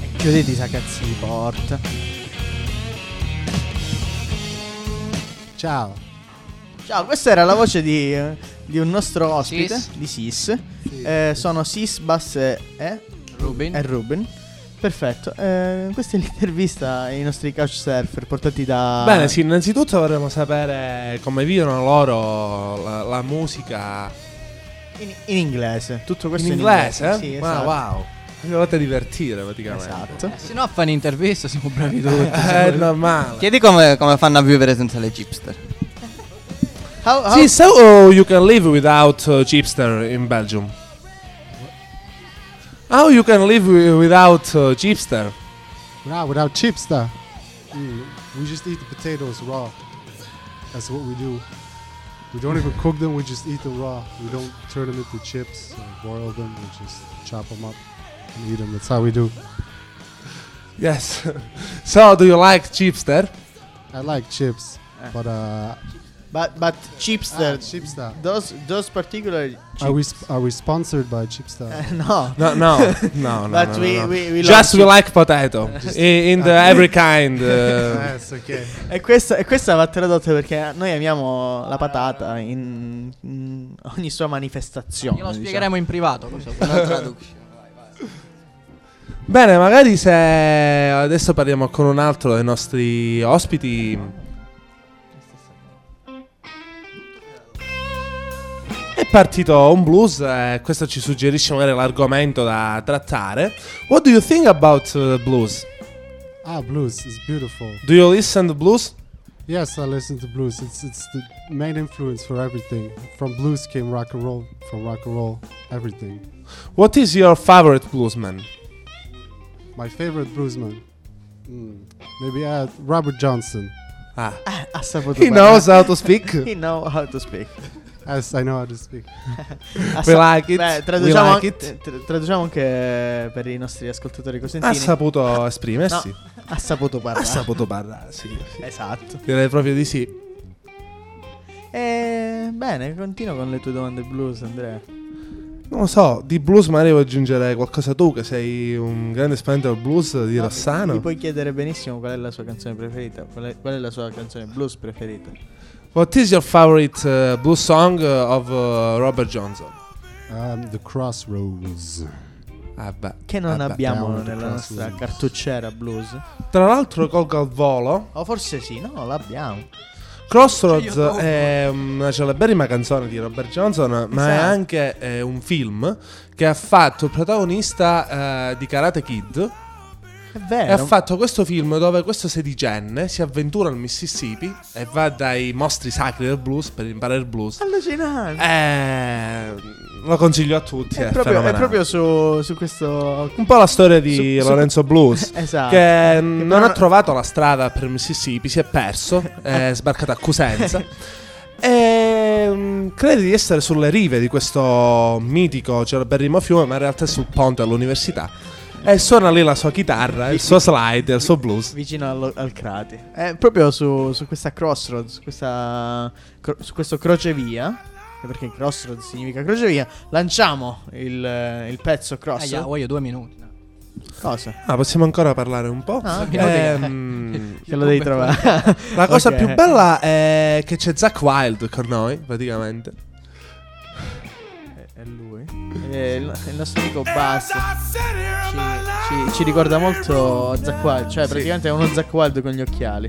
E Chiudete i sacazzi di porta. Ciao. Ciao, questa era la voce di, eh, di un nostro ospite, Sis. di Sis. Eh, sono Sis, Bass e, e Rubin. Ruben. Perfetto. Eh, questa è l'intervista ai nostri couchsurfer portati da... Bene, sì, innanzitutto vorremmo sapere come vivono loro la, la musica In, in inglese. Tutto questo in in inglese. Sì, Ah, esatto. wow. Vi volete divertire praticamente. Esatto. Eh, se no fanno interviste, siamo bravi <laughs> tutti. Eh, È normale. Chiedi come, come fanno a vivere senza le chipster. How, how- Sì, so uh, you can live without uh, chipster in Belgium. How you can live wi- without uh, chipster? Nah, without chips, though. Mm, we just eat the potatoes raw. That's what we do. We don't even cook them. We just eat them raw. We don't turn them into chips or boil them. We just chop them up and eat them. That's how we do. Yes. <laughs> so do you like chipster? I like chips, but uh, But, but ah, chipster, chipster. those, those particular chips. Are we sp- are we sponsored by chipster? Eh, <laughs> no. No, no, <laughs> no, no. But no, we- no. we- we Just we like potato. <laughs> in, in the every kind. uh, Yes, okay. E questa, e questa va tradotta perché noi amiamo la patata in, in ogni sua manifestazione. Glielo diciamo. spiegheremo in privato. Cosa traduzione. Bene, magari se adesso parliamo con un altro dei nostri ospiti. Partito un blues e questo ci suggerisce magari l'argomento da trattare. What do you think about uh, blues? Ah, blues is beautiful. Do you listen to blues? Yes, I listen to blues. It's it's the main influence for everything. From blues came rock and roll. From rock and roll, everything. What is your favorite bluesman? My favorite bluesman, mm, maybe uh, Robert Johnson. Ah, <laughs> he knows how to speak. <laughs> He know how to speak. Yes, I know how to speak. <laughs> We like it. Beh, traduciamo, We like anche, tra- traduciamo anche per i nostri ascoltatori Ha cosentini. saputo esprimersi. No, ha saputo <laughs> parlare. Ha saputo parlare, sì. sì. Esatto. Direi proprio di sì. E bene, continuo con le tue domande blues, Andrea. Non lo so, di blues magari vuoi aggiungere qualcosa tu, che sei un grande esponente del blues di No, Rossano. Gli puoi chiedere benissimo qual è la sua canzone preferita. Qual è, qual è la sua canzone blues preferita? What is your favorite uh, blues song uh, of uh, Robert Johnson? Um, the Crossroads. Ah beh, Che non ah beh. abbiamo nella nostra Crossroads. cartucciera blues. Tra l'altro colgo al volo. O forse sì, no, l'abbiamo. Crossroads è una celeberrima canzone di Robert Johnson, ma è Esatto. anche eh, un film che ha fatto il protagonista eh, di Karate Kid. È E ha vero. fatto questo film dove questo sedicenne si avventura al Mississippi e va dai mostri sacri del blues per imparare il blues. Allucinante. Eh, lo consiglio a tutti. È, è, proprio, è proprio su, su questo. un po' la storia di Su- su- Lorenzo Blues. <laughs> Esatto. Che non però- ha trovato la strada per il Mississippi, si è perso, è <laughs> sbarcato a Cosenza. <laughs> E mm, crede di essere sulle rive di questo mitico celeberrimo fiume, ma in realtà è sul ponte all'università. E suona lì la sua chitarra, il suo slide, il suo blues. Vicino allo- al crati. È proprio su, su questa crossroads, su, questa, cro- su questo crocevia. Perché crossroads significa crocevia. Lanciamo il, eh, il pezzo Ah, cross. yeah, voglio due minuti. Cosa? Ah, possiamo ancora parlare un po'? Ah. Ehm, <laughs> Che lo devi trovare. la cosa Ok. più bella è che c'è Zack Wild con noi, praticamente. È il, nostro amico Bass. Ci, ci- ci ricorda molto Zack Wild. Cioè, praticamente è uno Zack Wild con gli occhiali.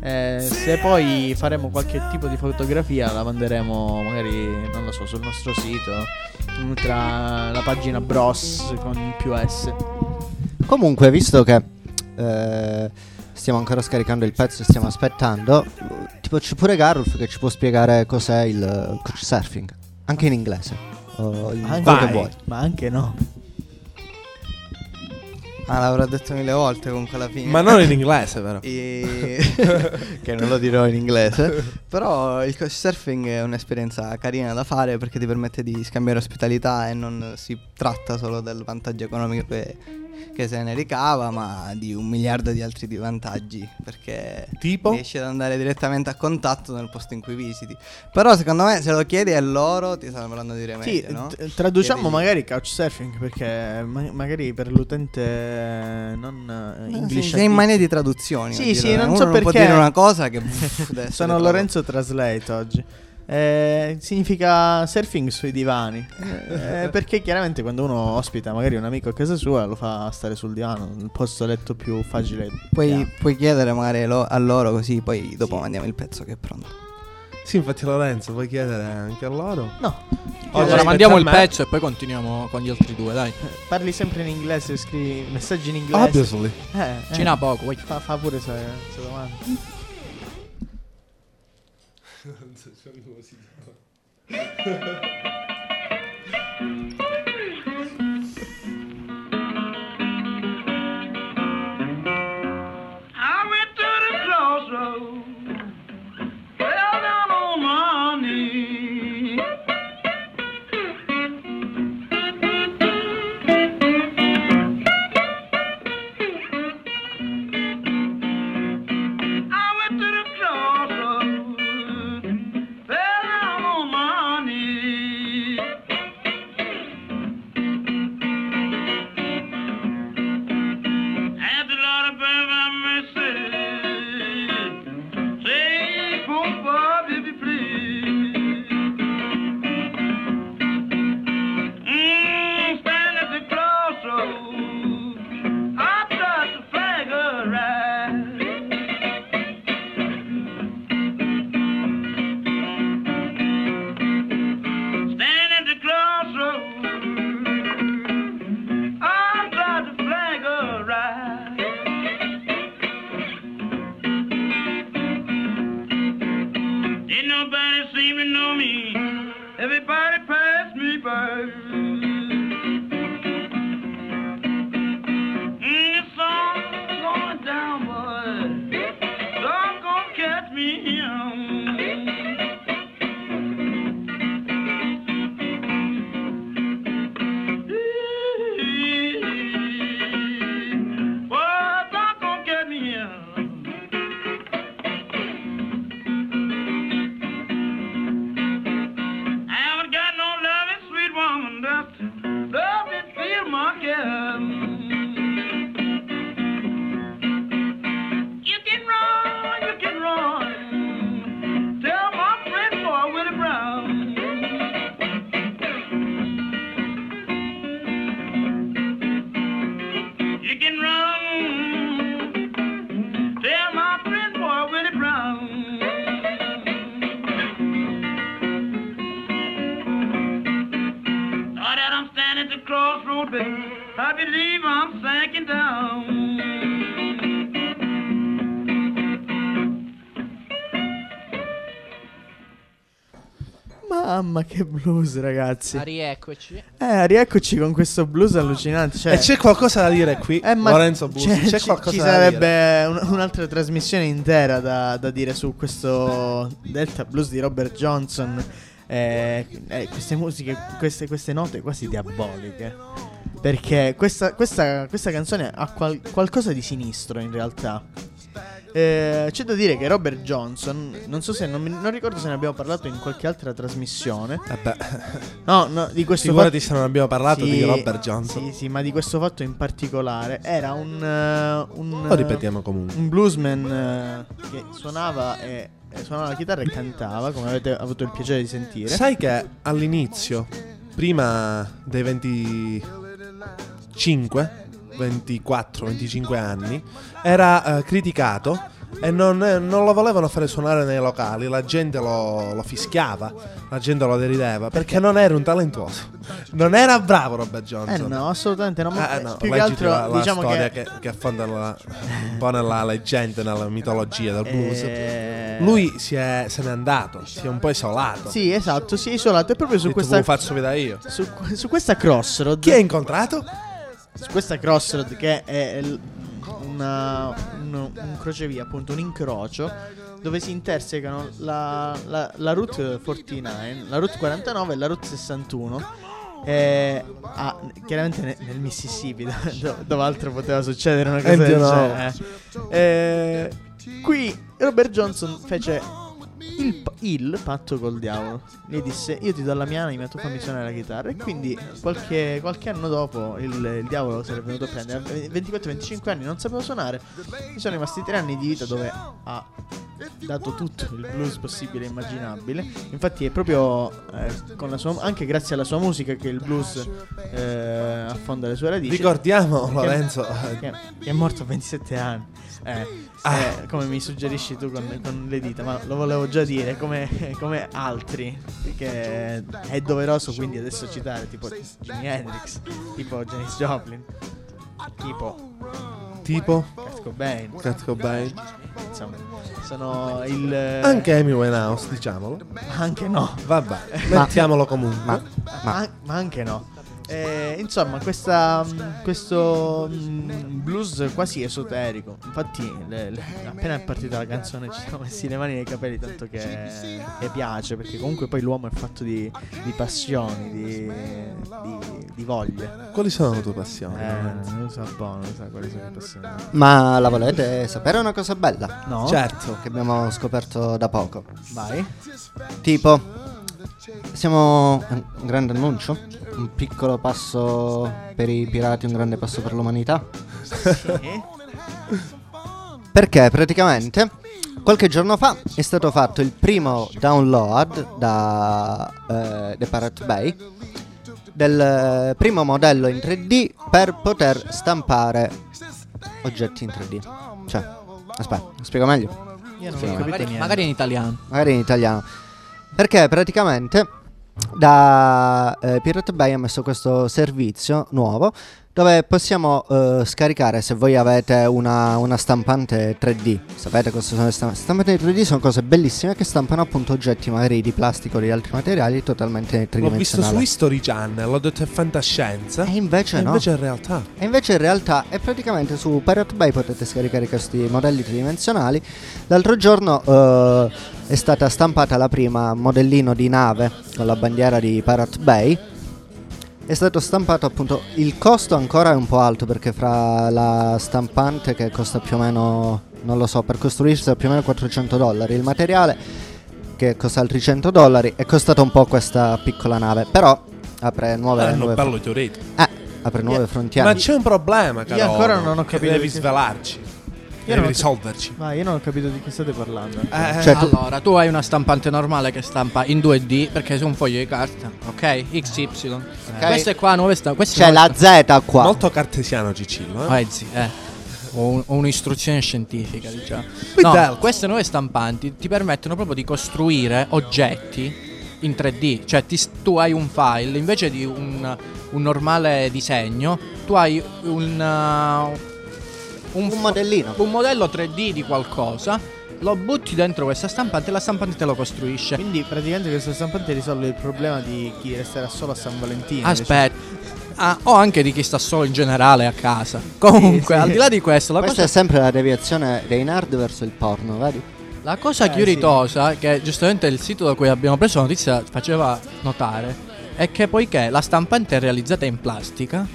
Eh, se poi faremo qualche tipo di fotografia, la manderemo magari, non lo so, sul nostro sito. Tra la pagina Bros con più S. Comunque, visto che eh, stiamo ancora scaricando il pezzo e stiamo aspettando, tipo c'è pure Garulf che ci può spiegare cos'è il uh, couchsurfing, anche in inglese. O il Anche- quello che vuoi. Ma anche no. Ah, l'avrò detto mille volte comunque alla fine. Ma non in <laughs> inglese, però. E- <laughs> che non lo dirò in inglese. Però il couchsurfing è un'esperienza carina da fare perché ti permette di scambiare ospitalità e non si tratta solo del vantaggio economico che, che se ne ricava, ma di un miliardo di altri di vantaggi. Perché Tipo? riesci ad andare direttamente a contatto nel posto in cui visiti. Però secondo me se lo chiedi a loro ti stanno parlando di remedio, Sì, no? t- traduciamo Chiedigli. magari couchsurfing perché ma- magari per l'utente non eh, Eh, English sei in mania di traduzioni. Sì, sì, dire. non Uno so può perché. dire una cosa che <laughs> Sono. Lorenzo Translate oggi. Eh, significa surfing sui divani. Eh, <laughs> perché chiaramente quando uno ospita magari un amico a casa sua lo fa stare sul divano, il posto letto più facile. Puoi, puoi chiedere magari lo- a loro così poi dopo mandiamo il pezzo che è pronto. Sì, infatti Lorenzo, puoi chiedere anche a loro? No, Allora, mandiamo il pezzo e poi continuiamo con gli altri due, dai. parli sempre in inglese, scrivi messaggi in inglese. Obviously. Eh, eh. Cina poco, vai. Fa, fa pure se, se domanda. Ha ha ha. Mamma che blues, ragazzi. Ah, rieccoci. Eh, rieccoci con questo blues allucinante. Cioè, E c'è qualcosa da dire qui, Eh, ma Lorenzo Busi. c'è- C'è, ci- qualcosa ci da sarebbe dire. un- un'altra trasmissione intera da, da dire su questo Delta Blues di Robert Johnson. Eh, eh, queste musiche, queste, queste note quasi diaboliche. Perché questa, questa- questa canzone ha qual- qualcosa di sinistro in realtà. Eh, c'è da dire che Robert Johnson, non so se non, mi- non ricordo se ne abbiamo parlato in qualche altra trasmissione. Vabbè, No, no, di questo figurati fatto- se non abbiamo parlato Sì, di Robert Johnson. Sì, sì, ma di questo fatto in particolare era un eh, un, Lo ripetiamo comunque. un bluesman eh, che suonava e, e suonava la chitarra e cantava, come avete avuto il piacere di sentire. Sai che all'inizio, prima dei 25, 24, 25 anni, era eh, criticato e non, eh, non lo volevano fare suonare nei locali, la gente lo, lo fischiava, la gente lo derideva perché non era un talentuoso, non era bravo Robert Eh Johnson. no, assolutamente no, ma Ah, no, più che altro la, la diciamo storia che, che, affonda la- un po' nella leggenda, nella mitologia del blues. eh, Lui si è, se n'è andato, si è un po' isolato. Sì, esatto, si è isolato e proprio su Detto, questa "Ve lo faccio vedere io. su, su questa crossroad Chi hai incontrato? Su questa crossroad che è una- un, un crocevia, appunto un incrocio dove si intersecano la, la, la Route 49, la Route 49 e la Route 61. eh, ah, chiaramente ne- nel Mississippi, <laughs> do- do- dove altro poteva succedere una cosa del genere. Eh, qui Robert Johnson fece il, il patto col diavolo. Gli disse: Io ti do la mia anima, tu fammi suonare la chitarra. E quindi qualche, qualche anno dopo il, il diavolo sarebbe venuto a prendere. A 24-25 anni non sapevo suonare. Mi sono rimasti tre anni di vita dove ha dato tutto il blues possibile e immaginabile. Infatti, è proprio eh, con la sua, anche grazie alla sua musica che il blues eh, affonda le sue radici. Ricordiamo, Lorenzo, che, che è morto a 27 anni. Eh, Ah. eh, come mi suggerisci tu con, con le dita, ma lo volevo già dire come, come altri. Che è doveroso quindi adesso citare, tipo Jimi Hendrix, tipo Janis Joplin, tipo tipo Kurt Cobain. Kurt Cobain. Insomma, sono il. Anche Amy Winehouse, diciamolo. Anche no. Vabbè, <laughs> mettiamolo comunque. Ma, Ma, ma anche no. Eh, insomma, questa, mh, questo mh, blues quasi esoterico. Infatti, le- le- appena è partita la canzone, ci siamo messi le mani nei capelli. Tanto che, che piace. Perché comunque poi l'uomo è fatto di, di passioni, di, di, di voglie. Quali sono le tue passioni? Eh, non lo so, buono, lo so quali sono le passioni. ma la volete sapere una cosa bella? No? Certo. Che abbiamo scoperto da poco. Vai. Tipo, siamo un grande annuncio, un piccolo passo per i pirati, un grande passo per l'umanità. Sì. Perché praticamente qualche giorno fa è stato fatto il primo download da eh, The Pirate Bay del eh, primo modello in 3D per poter stampare oggetti in 3D. Cioè, aspetta, spiego meglio. Io non Sì, Magari, magari in italiano. magari in italiano. Perché praticamente da eh, Pirate Bay ha messo questo servizio nuovo dove possiamo eh, scaricare se voi avete una, una stampante 3D. Sapete cosa sono le stamp- stampanti 3D? Sono cose bellissime che stampano appunto oggetti magari di plastica o di altri materiali totalmente L'ho visto su tridimensionali. History Channel, ho detto è fantascienza. E invece E no. invece è realtà. E invece in realtà è praticamente su Pirate Bay potete scaricare questi modelli tridimensionali. L'altro giorno eh, è stata stampata la prima modellino di nave con la bandiera di Pirate Bay. È stato stampato appunto il costo ancora è un po' alto perché fra la stampante che costa più o meno, non lo so, per costruirsi più o meno 400 dollari, il materiale che costa altri 100 dollari è costata un po' questa piccola nave, però apre nuove, Hanno nuove bello teoretico. eh, apre nuove Io- frontiere. Ma c'è un problema, caro. Io ancora non ho capito Devi svelarci. Io devi non risolverci. Ma io non ho capito di che state parlando. Eh, Cioè, tu- Allora, tu hai una stampante normale che stampa in 2D perché sei un foglio di carta, ok? XY. Queste qua nuove sta- queste C'è la Z qua. Molto cartesiano, Cicillo. Eh, sì, eh. O, un- o un'istruzione scientifica, diciamo. No, queste nuove stampanti ti permettono proprio di costruire oggetti in 3D. Cioè, ti tu hai un file invece di un, un normale disegno, tu hai un. uh, un, Un modellino. un modello 3D di qualcosa. Lo butti dentro questa stampante e la stampante te lo costruisce. Quindi praticamente questa stampante risolve il problema di chi resterà solo a San Valentino. Aspetta. Ah, o anche di chi sta solo in generale a casa. Comunque, sì. al di là di questo, la Questa cosa, è sempre la deviazione dei nerd verso il porno, vedi? la cosa Eh, più ritosa, che giustamente il sito da cui abbiamo preso la notizia faceva notare, è che poiché la stampante è realizzata in plastica,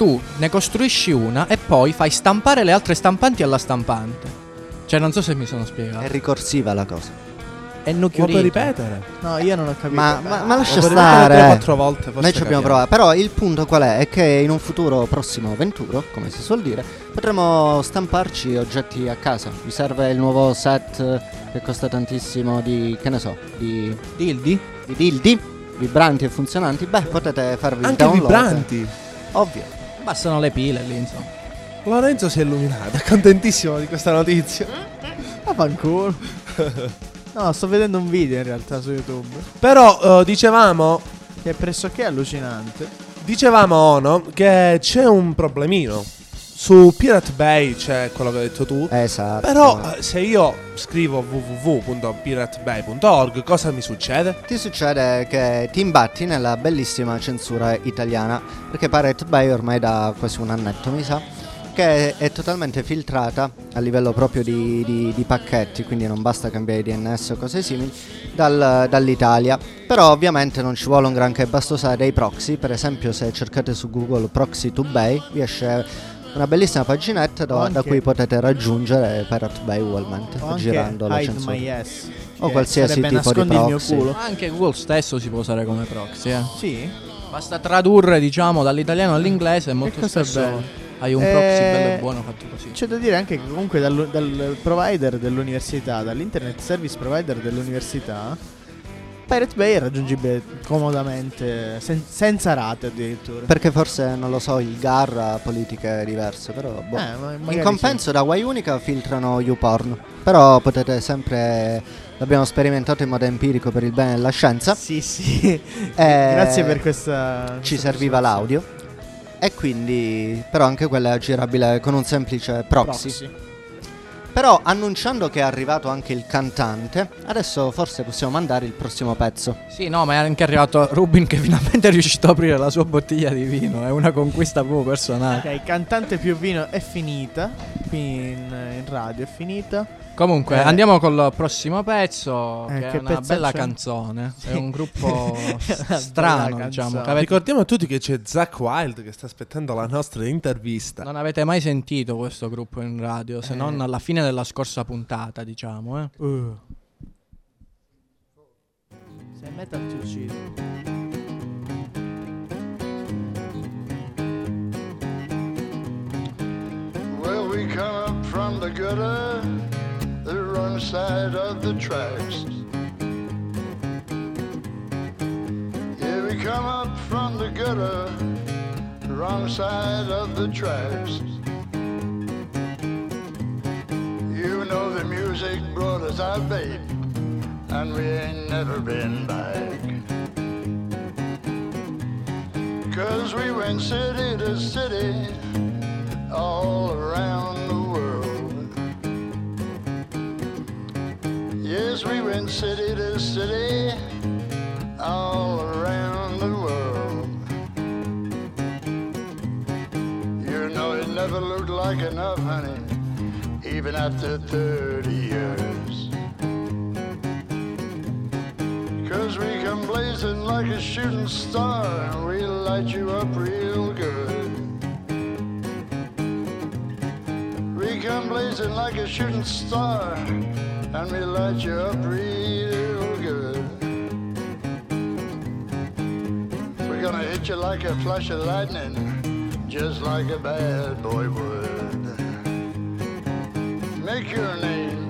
tu ne costruisci una e poi fai stampare le altre stampanti alla stampante. Cioè, non so se mi sono È spiegato. ricorsiva la cosa. È puoi nucleare. ripetere? No, io non ho capito. Ma, ma, ma lascia puoi ripetere stare. tre o quattro volte, forse Noi ci abbiamo provato. Però il punto qual è? È che in un futuro prossimo venturo, come si suol dire, potremo stamparci oggetti a casa. Vi serve il nuovo set eh, che costa tantissimo di, che ne so, di, Dildi? di dildi, vibranti e funzionanti. Beh, potete farvi il Anche download. vibranti. Ovvio. Bastano le pile lì, insomma. Lorenzo si è illuminato, è contentissimo di questa notizia. Ma fanculo. No, sto vedendo un video in realtà su YouTube. Però eh, dicevamo, Che è pressoché allucinante. dicevamo Ono che c'è un problemino. Su Pirate Bay c'è quello che hai detto tu. Esatto. Però eh, se io scrivo www.piratebay.org cosa mi succede? Ti succede che ti imbatti nella bellissima censura italiana, perché Pirate Bay ormai da quasi un annetto mi sa, che è totalmente filtrata a livello proprio di, di- di pacchetti, quindi non basta cambiare DNS o cose simili, dal- dall'Italia. Però ovviamente non ci vuole un granché, basta usare dei proxy, per esempio se cercate su Google Proxy to Bay vi esce una bellissima paginetta da, da cui potete raggiungere Pirate Bay anche girando la censura. O qualsiasi tipo di proxy. anche Google stesso si può usare come proxy, eh. Sì. Basta tradurre, diciamo, dall'italiano all'inglese e molto spesso bello. hai un Eh, proxy bello e buono fatto così. C'è da dire anche che comunque dal, dal provider dell'università, dall'internet service provider dell'università, Pirate Bay è raggiungibile comodamente, sen- senza rate addirittura. Perché forse, non lo so, il GAR ha politiche diverse, però boh. Eh, ma In compenso da Y Unica filtrano YouPorn, però potete sempre, l'abbiamo sperimentato in modo empirico per il bene della scienza, Sì, sì. <laughs> Eh, Grazie per questa. ci serviva l'audio e quindi, però anche quella è aggirabile con un semplice proxy. Proxy. Però annunciando che è arrivato anche il cantante, adesso forse possiamo mandare il prossimo pezzo. Sì, no, ma è anche arrivato Rubin che finalmente è riuscito a aprire la sua bottiglia di vino. È una conquista proprio personale. Ok, cantante più vino è finita. Qui in, in radio è finita. Comunque, Eh. andiamo col prossimo pezzo. Eh, che è che una pezzo bella c'è? canzone. Sì. È un gruppo <laughs> È una strano, diciamo. avete- Ricordiamo a tutti che c'è Zach Wild che sta aspettando la nostra intervista. non avete mai sentito questo gruppo in radio, se Eh. non alla fine della scorsa puntata, diciamo. Eh. Uh. Sei metal ti uccido. Well, we come up from the gutter, the wrong side of the tracks. Yeah, we come up from the gutter, the wrong side of the tracks. Know the music brought us out, babe, and we ain't never been back. Cause we went city to city all around the world. Yes, we went city to city all around the world. You know it never looked like enough, honey, even after 30 years. Cause we come blazing like a shooting star and we light you up real good. We come blazing like a shooting star and we light you up real good. We're gonna hit you like a flash of lightning just like a bad boy would. Make your name.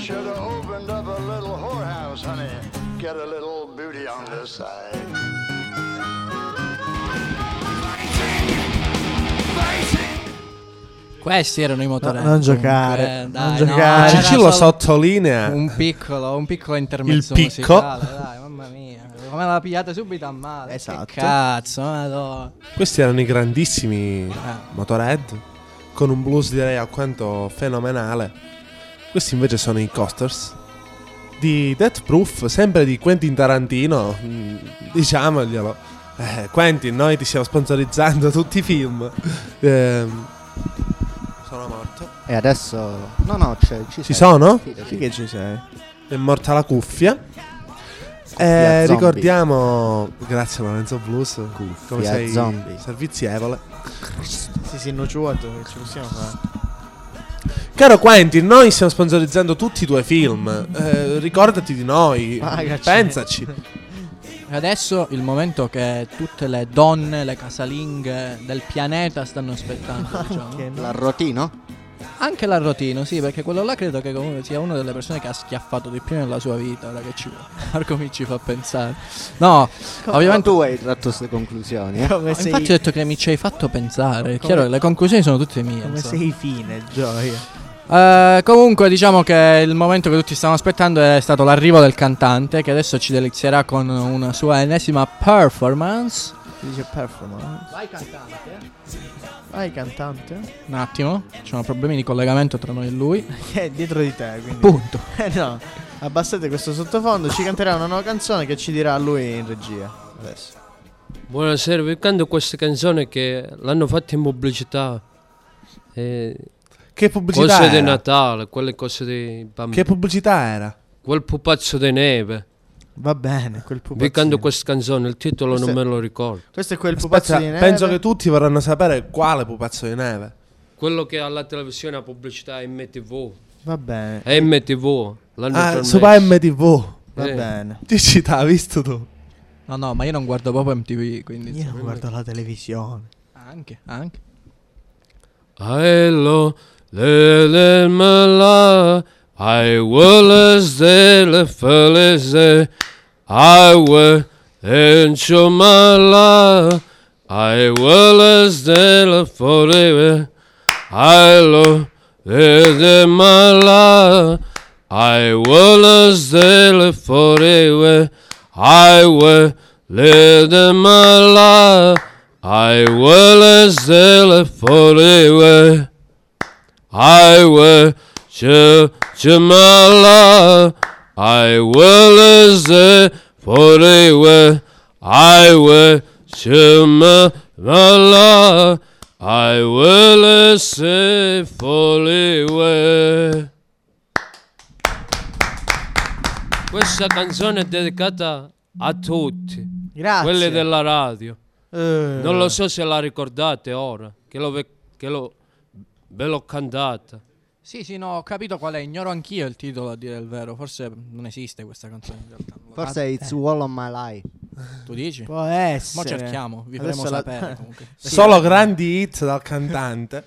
Should have opened up a little whorehouse, honey. Get a little booty on the side. Questi erano i motoretti. No, non giocare, comunque, non dai, giocare. era Cicci lo solo sottolinea. Un piccolo, un piccolo intermezzo Il picco. musicale, dai, mamma mia. Come la pigliate subito a male. Esatto. Che cazzo, madonna. Questi erano i grandissimi Ah. Motorhead con un blues direi alquanto fenomenale. Questi invece sono i Coasters di Death Proof, sempre di Quentin Tarantino. mm, Diciamoglielo. Eh, Quentin, noi ti stiamo sponsorizzando <laughs> tutti i film. Ehm, sono morto. E adesso... No, no, c'è, ci Ci sono? Fidati. Sì che ci sei. È morta la cuffia. Cuffia Eh, ricordiamo, grazie Lorenzo Blues, come Cuffia sei zombie. servizievole. Sì, sì, nociuoto, che ci possiamo fare? Caro Quentin, noi stiamo sponsorizzando tutti i tuoi film. Eh, ricordati di noi. Pagaci. Pensaci. Adesso il momento che tutte le donne, le casalinghe del pianeta stanno aspettando. diciamo. Che no. L'arrotino? Anche l'arrotino, sì, perché quello là credo che comunque sia una delle persone che ha schiaffato di più nella sua vita. Ora che ci Marco <laughs> mi ci fa pensare. No, ovviamente. tu hai tratto queste conclusioni. Eh? Come Infatti sei, ho detto che mi ci hai fatto pensare. È Come- chiaro che le conclusioni sono tutte mie. come insomma. sei fine, Gioia. Eh, comunque diciamo che il momento che tutti stavano aspettando è stato l'arrivo del cantante che adesso ci delizierà con una sua ennesima performance. Si dice performance. Vai cantante. Vai cantante. Un attimo, ci sono problemi di collegamento tra noi e lui. <laughs> Che è dietro di te, quindi. Punto. <laughs> Eh no. Abbassate questo sottofondo, ci canterà una nuova canzone che ci dirà lui in regia. Adesso. Buonasera, vi canto questa canzone che l'hanno fatta in pubblicità. Eh, Che pubblicità cose di? Natale, quelle cose dei bambini. Che pubblicità era? Quel pupazzo di neve. Va bene, quel pupazzo. Vi canto di- questa canzone, il titolo Questo non è- me lo ricordo. Questo è quel pupazzo Aspetta, di neve. penso che tutti vorranno sapere quale pupazzo di neve. Quello che alla televisione la pubblicità è MTV. Va bene. MTV. L'hanno Ah, su. MTV. Va Eh. bene. Dici, t'ha visto tu? No, no, ma io non guardo proprio MTV, quindi... Io non guardo la televisione. Anche, anche. Hello, lele mala, I was delle felice, I will encho mala, I was delle felice, Hello, lele mala, I was delle felice, I will lele mala, I will still forever. I will to Jamala. I will stay forever. I will Jamala. I will stay forever. Questa canzone è dedicata a tutti, Grazie. quelli della radio. Eh. Non lo so se la ricordate ora, che, lo che lo- ve l'ho cantata. Sì, sì, no, ho capito qual è. Ignoro anch'io il titolo, a dire il vero. Forse non esiste questa canzone in realtà. Forse è It's Wall on My Life. Tu dici? Può essere. Mo cerchiamo, vi Adesso faremo la- sapere <laughs> comunque. Solo grandi hit dal cantante.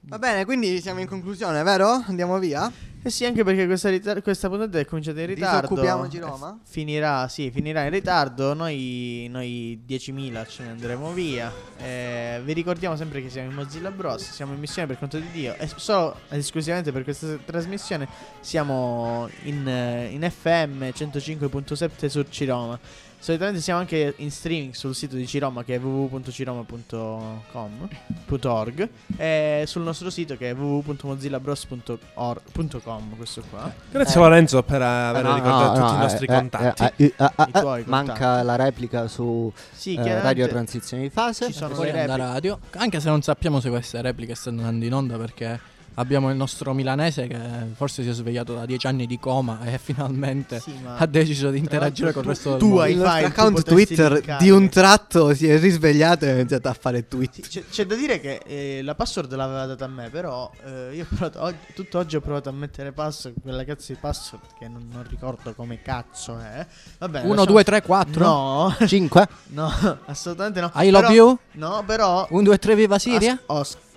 Va bene, quindi siamo in conclusione, vero? Andiamo via? Eh sì, anche perché questa, ritar- questa puntata è cominciata in ritardo. Disoccupiamoci Roma? Finirà, sì, finirà in ritardo. Noi, noi 10.000 ce ne andremo via. Eh, vi ricordiamo sempre che siamo in Mozilla Bros. Siamo in missione per conto di Dio. E solo ed esclusivamente per questa trasmissione siamo in, eh, in FM 105.7 su Ciroma. Solitamente siamo anche in streaming sul sito di Ciroma che è www.ciroma.com.org e sul nostro sito che è www.mozillabros.com questo qua. Grazie Eh, Lorenzo per aver No, ricordato no, tutti no, i nostri eh, eh, contatti. eh, eh, eh, I tuoi eh, manca contatti. la replica su Sì, eh, Radio Transizione di Fase. ci sono le repliche. radio. Anche se non sappiamo se queste repliche stanno andando in onda perché abbiamo il nostro milanese che forse si è svegliato da dieci anni di coma e <laughs> finalmente Sì, ha deciso di interagire l'altro col resto del tu mondo. hai Il nostro tu account Twitter linkarli. di un tratto si è risvegliato e ha iniziato a fare tweet. Sì, c'è, c'è da dire che eh, la password l'aveva data a me, però eh, io ho provato, og- tutto oggi ho provato a mettere password, quella cazzo di password che non, non ricordo come cazzo è. Va bene. 1, lasciamo- 2, 3, 4. No, 5. <laughs> no, assolutamente no. I love Però- you. No, però 1, 2, 3, viva Siria. as- os- eh,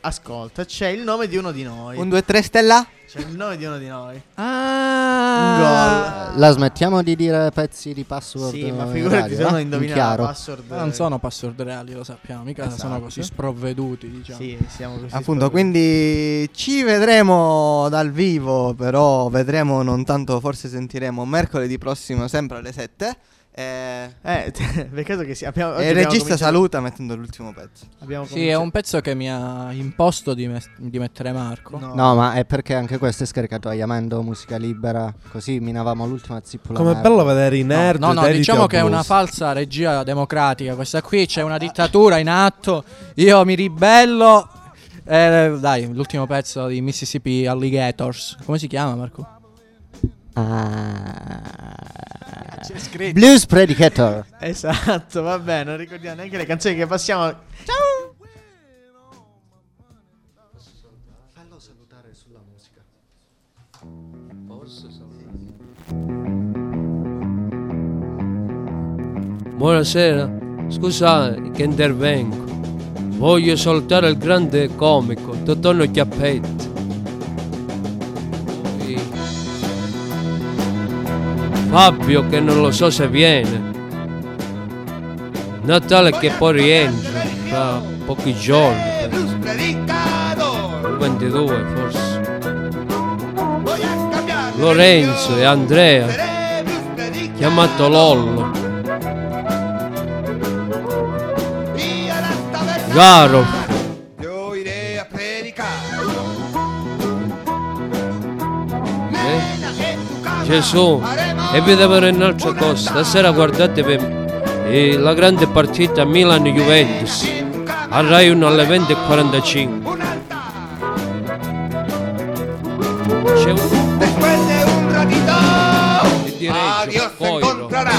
ascolta, c'è il nome di uno di noi. Un 2 3 stella? C'è il nome di uno di noi. Ah. La smettiamo di dire pezzi di password. Sì, ma figurati radio, se eh? la password. Ma non sono password reali, lo sappiamo. Mica sono Esatto. così sprovveduti, diciamo. Sì, siamo così. Appunto, quindi ci vedremo dal vivo, però vedremo non tanto, forse sentiremo mercoledì prossimo sempre alle 7. E, Eh, <laughs> peccato che sì, abbiamo, oggi e il regista cominciato- saluta mettendo l'ultimo pezzo. Abbiamo Sì, è cominciato- un pezzo che mi ha imposto di, mes- di mettere Marco. No. No, ma è perché anche questo è scaricato a Yamendo, musica libera. Così minavamo l'ultima zippola. Merda. bello vedere i No, nerd. no, no, dediti diciamo che è blues. una falsa regia democratica. Questa qui c'è una dittatura in atto. Io mi ribello. Eh, dai, l'ultimo pezzo di Mississippi Alligators. Come si chiama, Marco? Ah. C'è scritto. Blues Predicator. Esatto, va bene, non ricordiamo neanche le canzoni che passiamo. Ciao! Fallo salutare sulla musica. Buonasera, scusate che intervengo. Voglio salutare il grande comico Totonno Chiappetti. Fabio che non lo so se viene. Natale che poi rientra tra pochi giorni. Il 22 forse. Lorenzo e Andrea, chiamato Lollo. Garo. Eh? Gesù, e vi devo dire un'altra cosa. Stasera guardate per- eh, la grande partita Milan-Juventus. A Rai 1 alle 20.45. C'è un... Después de un ratito, adiós se encontrará.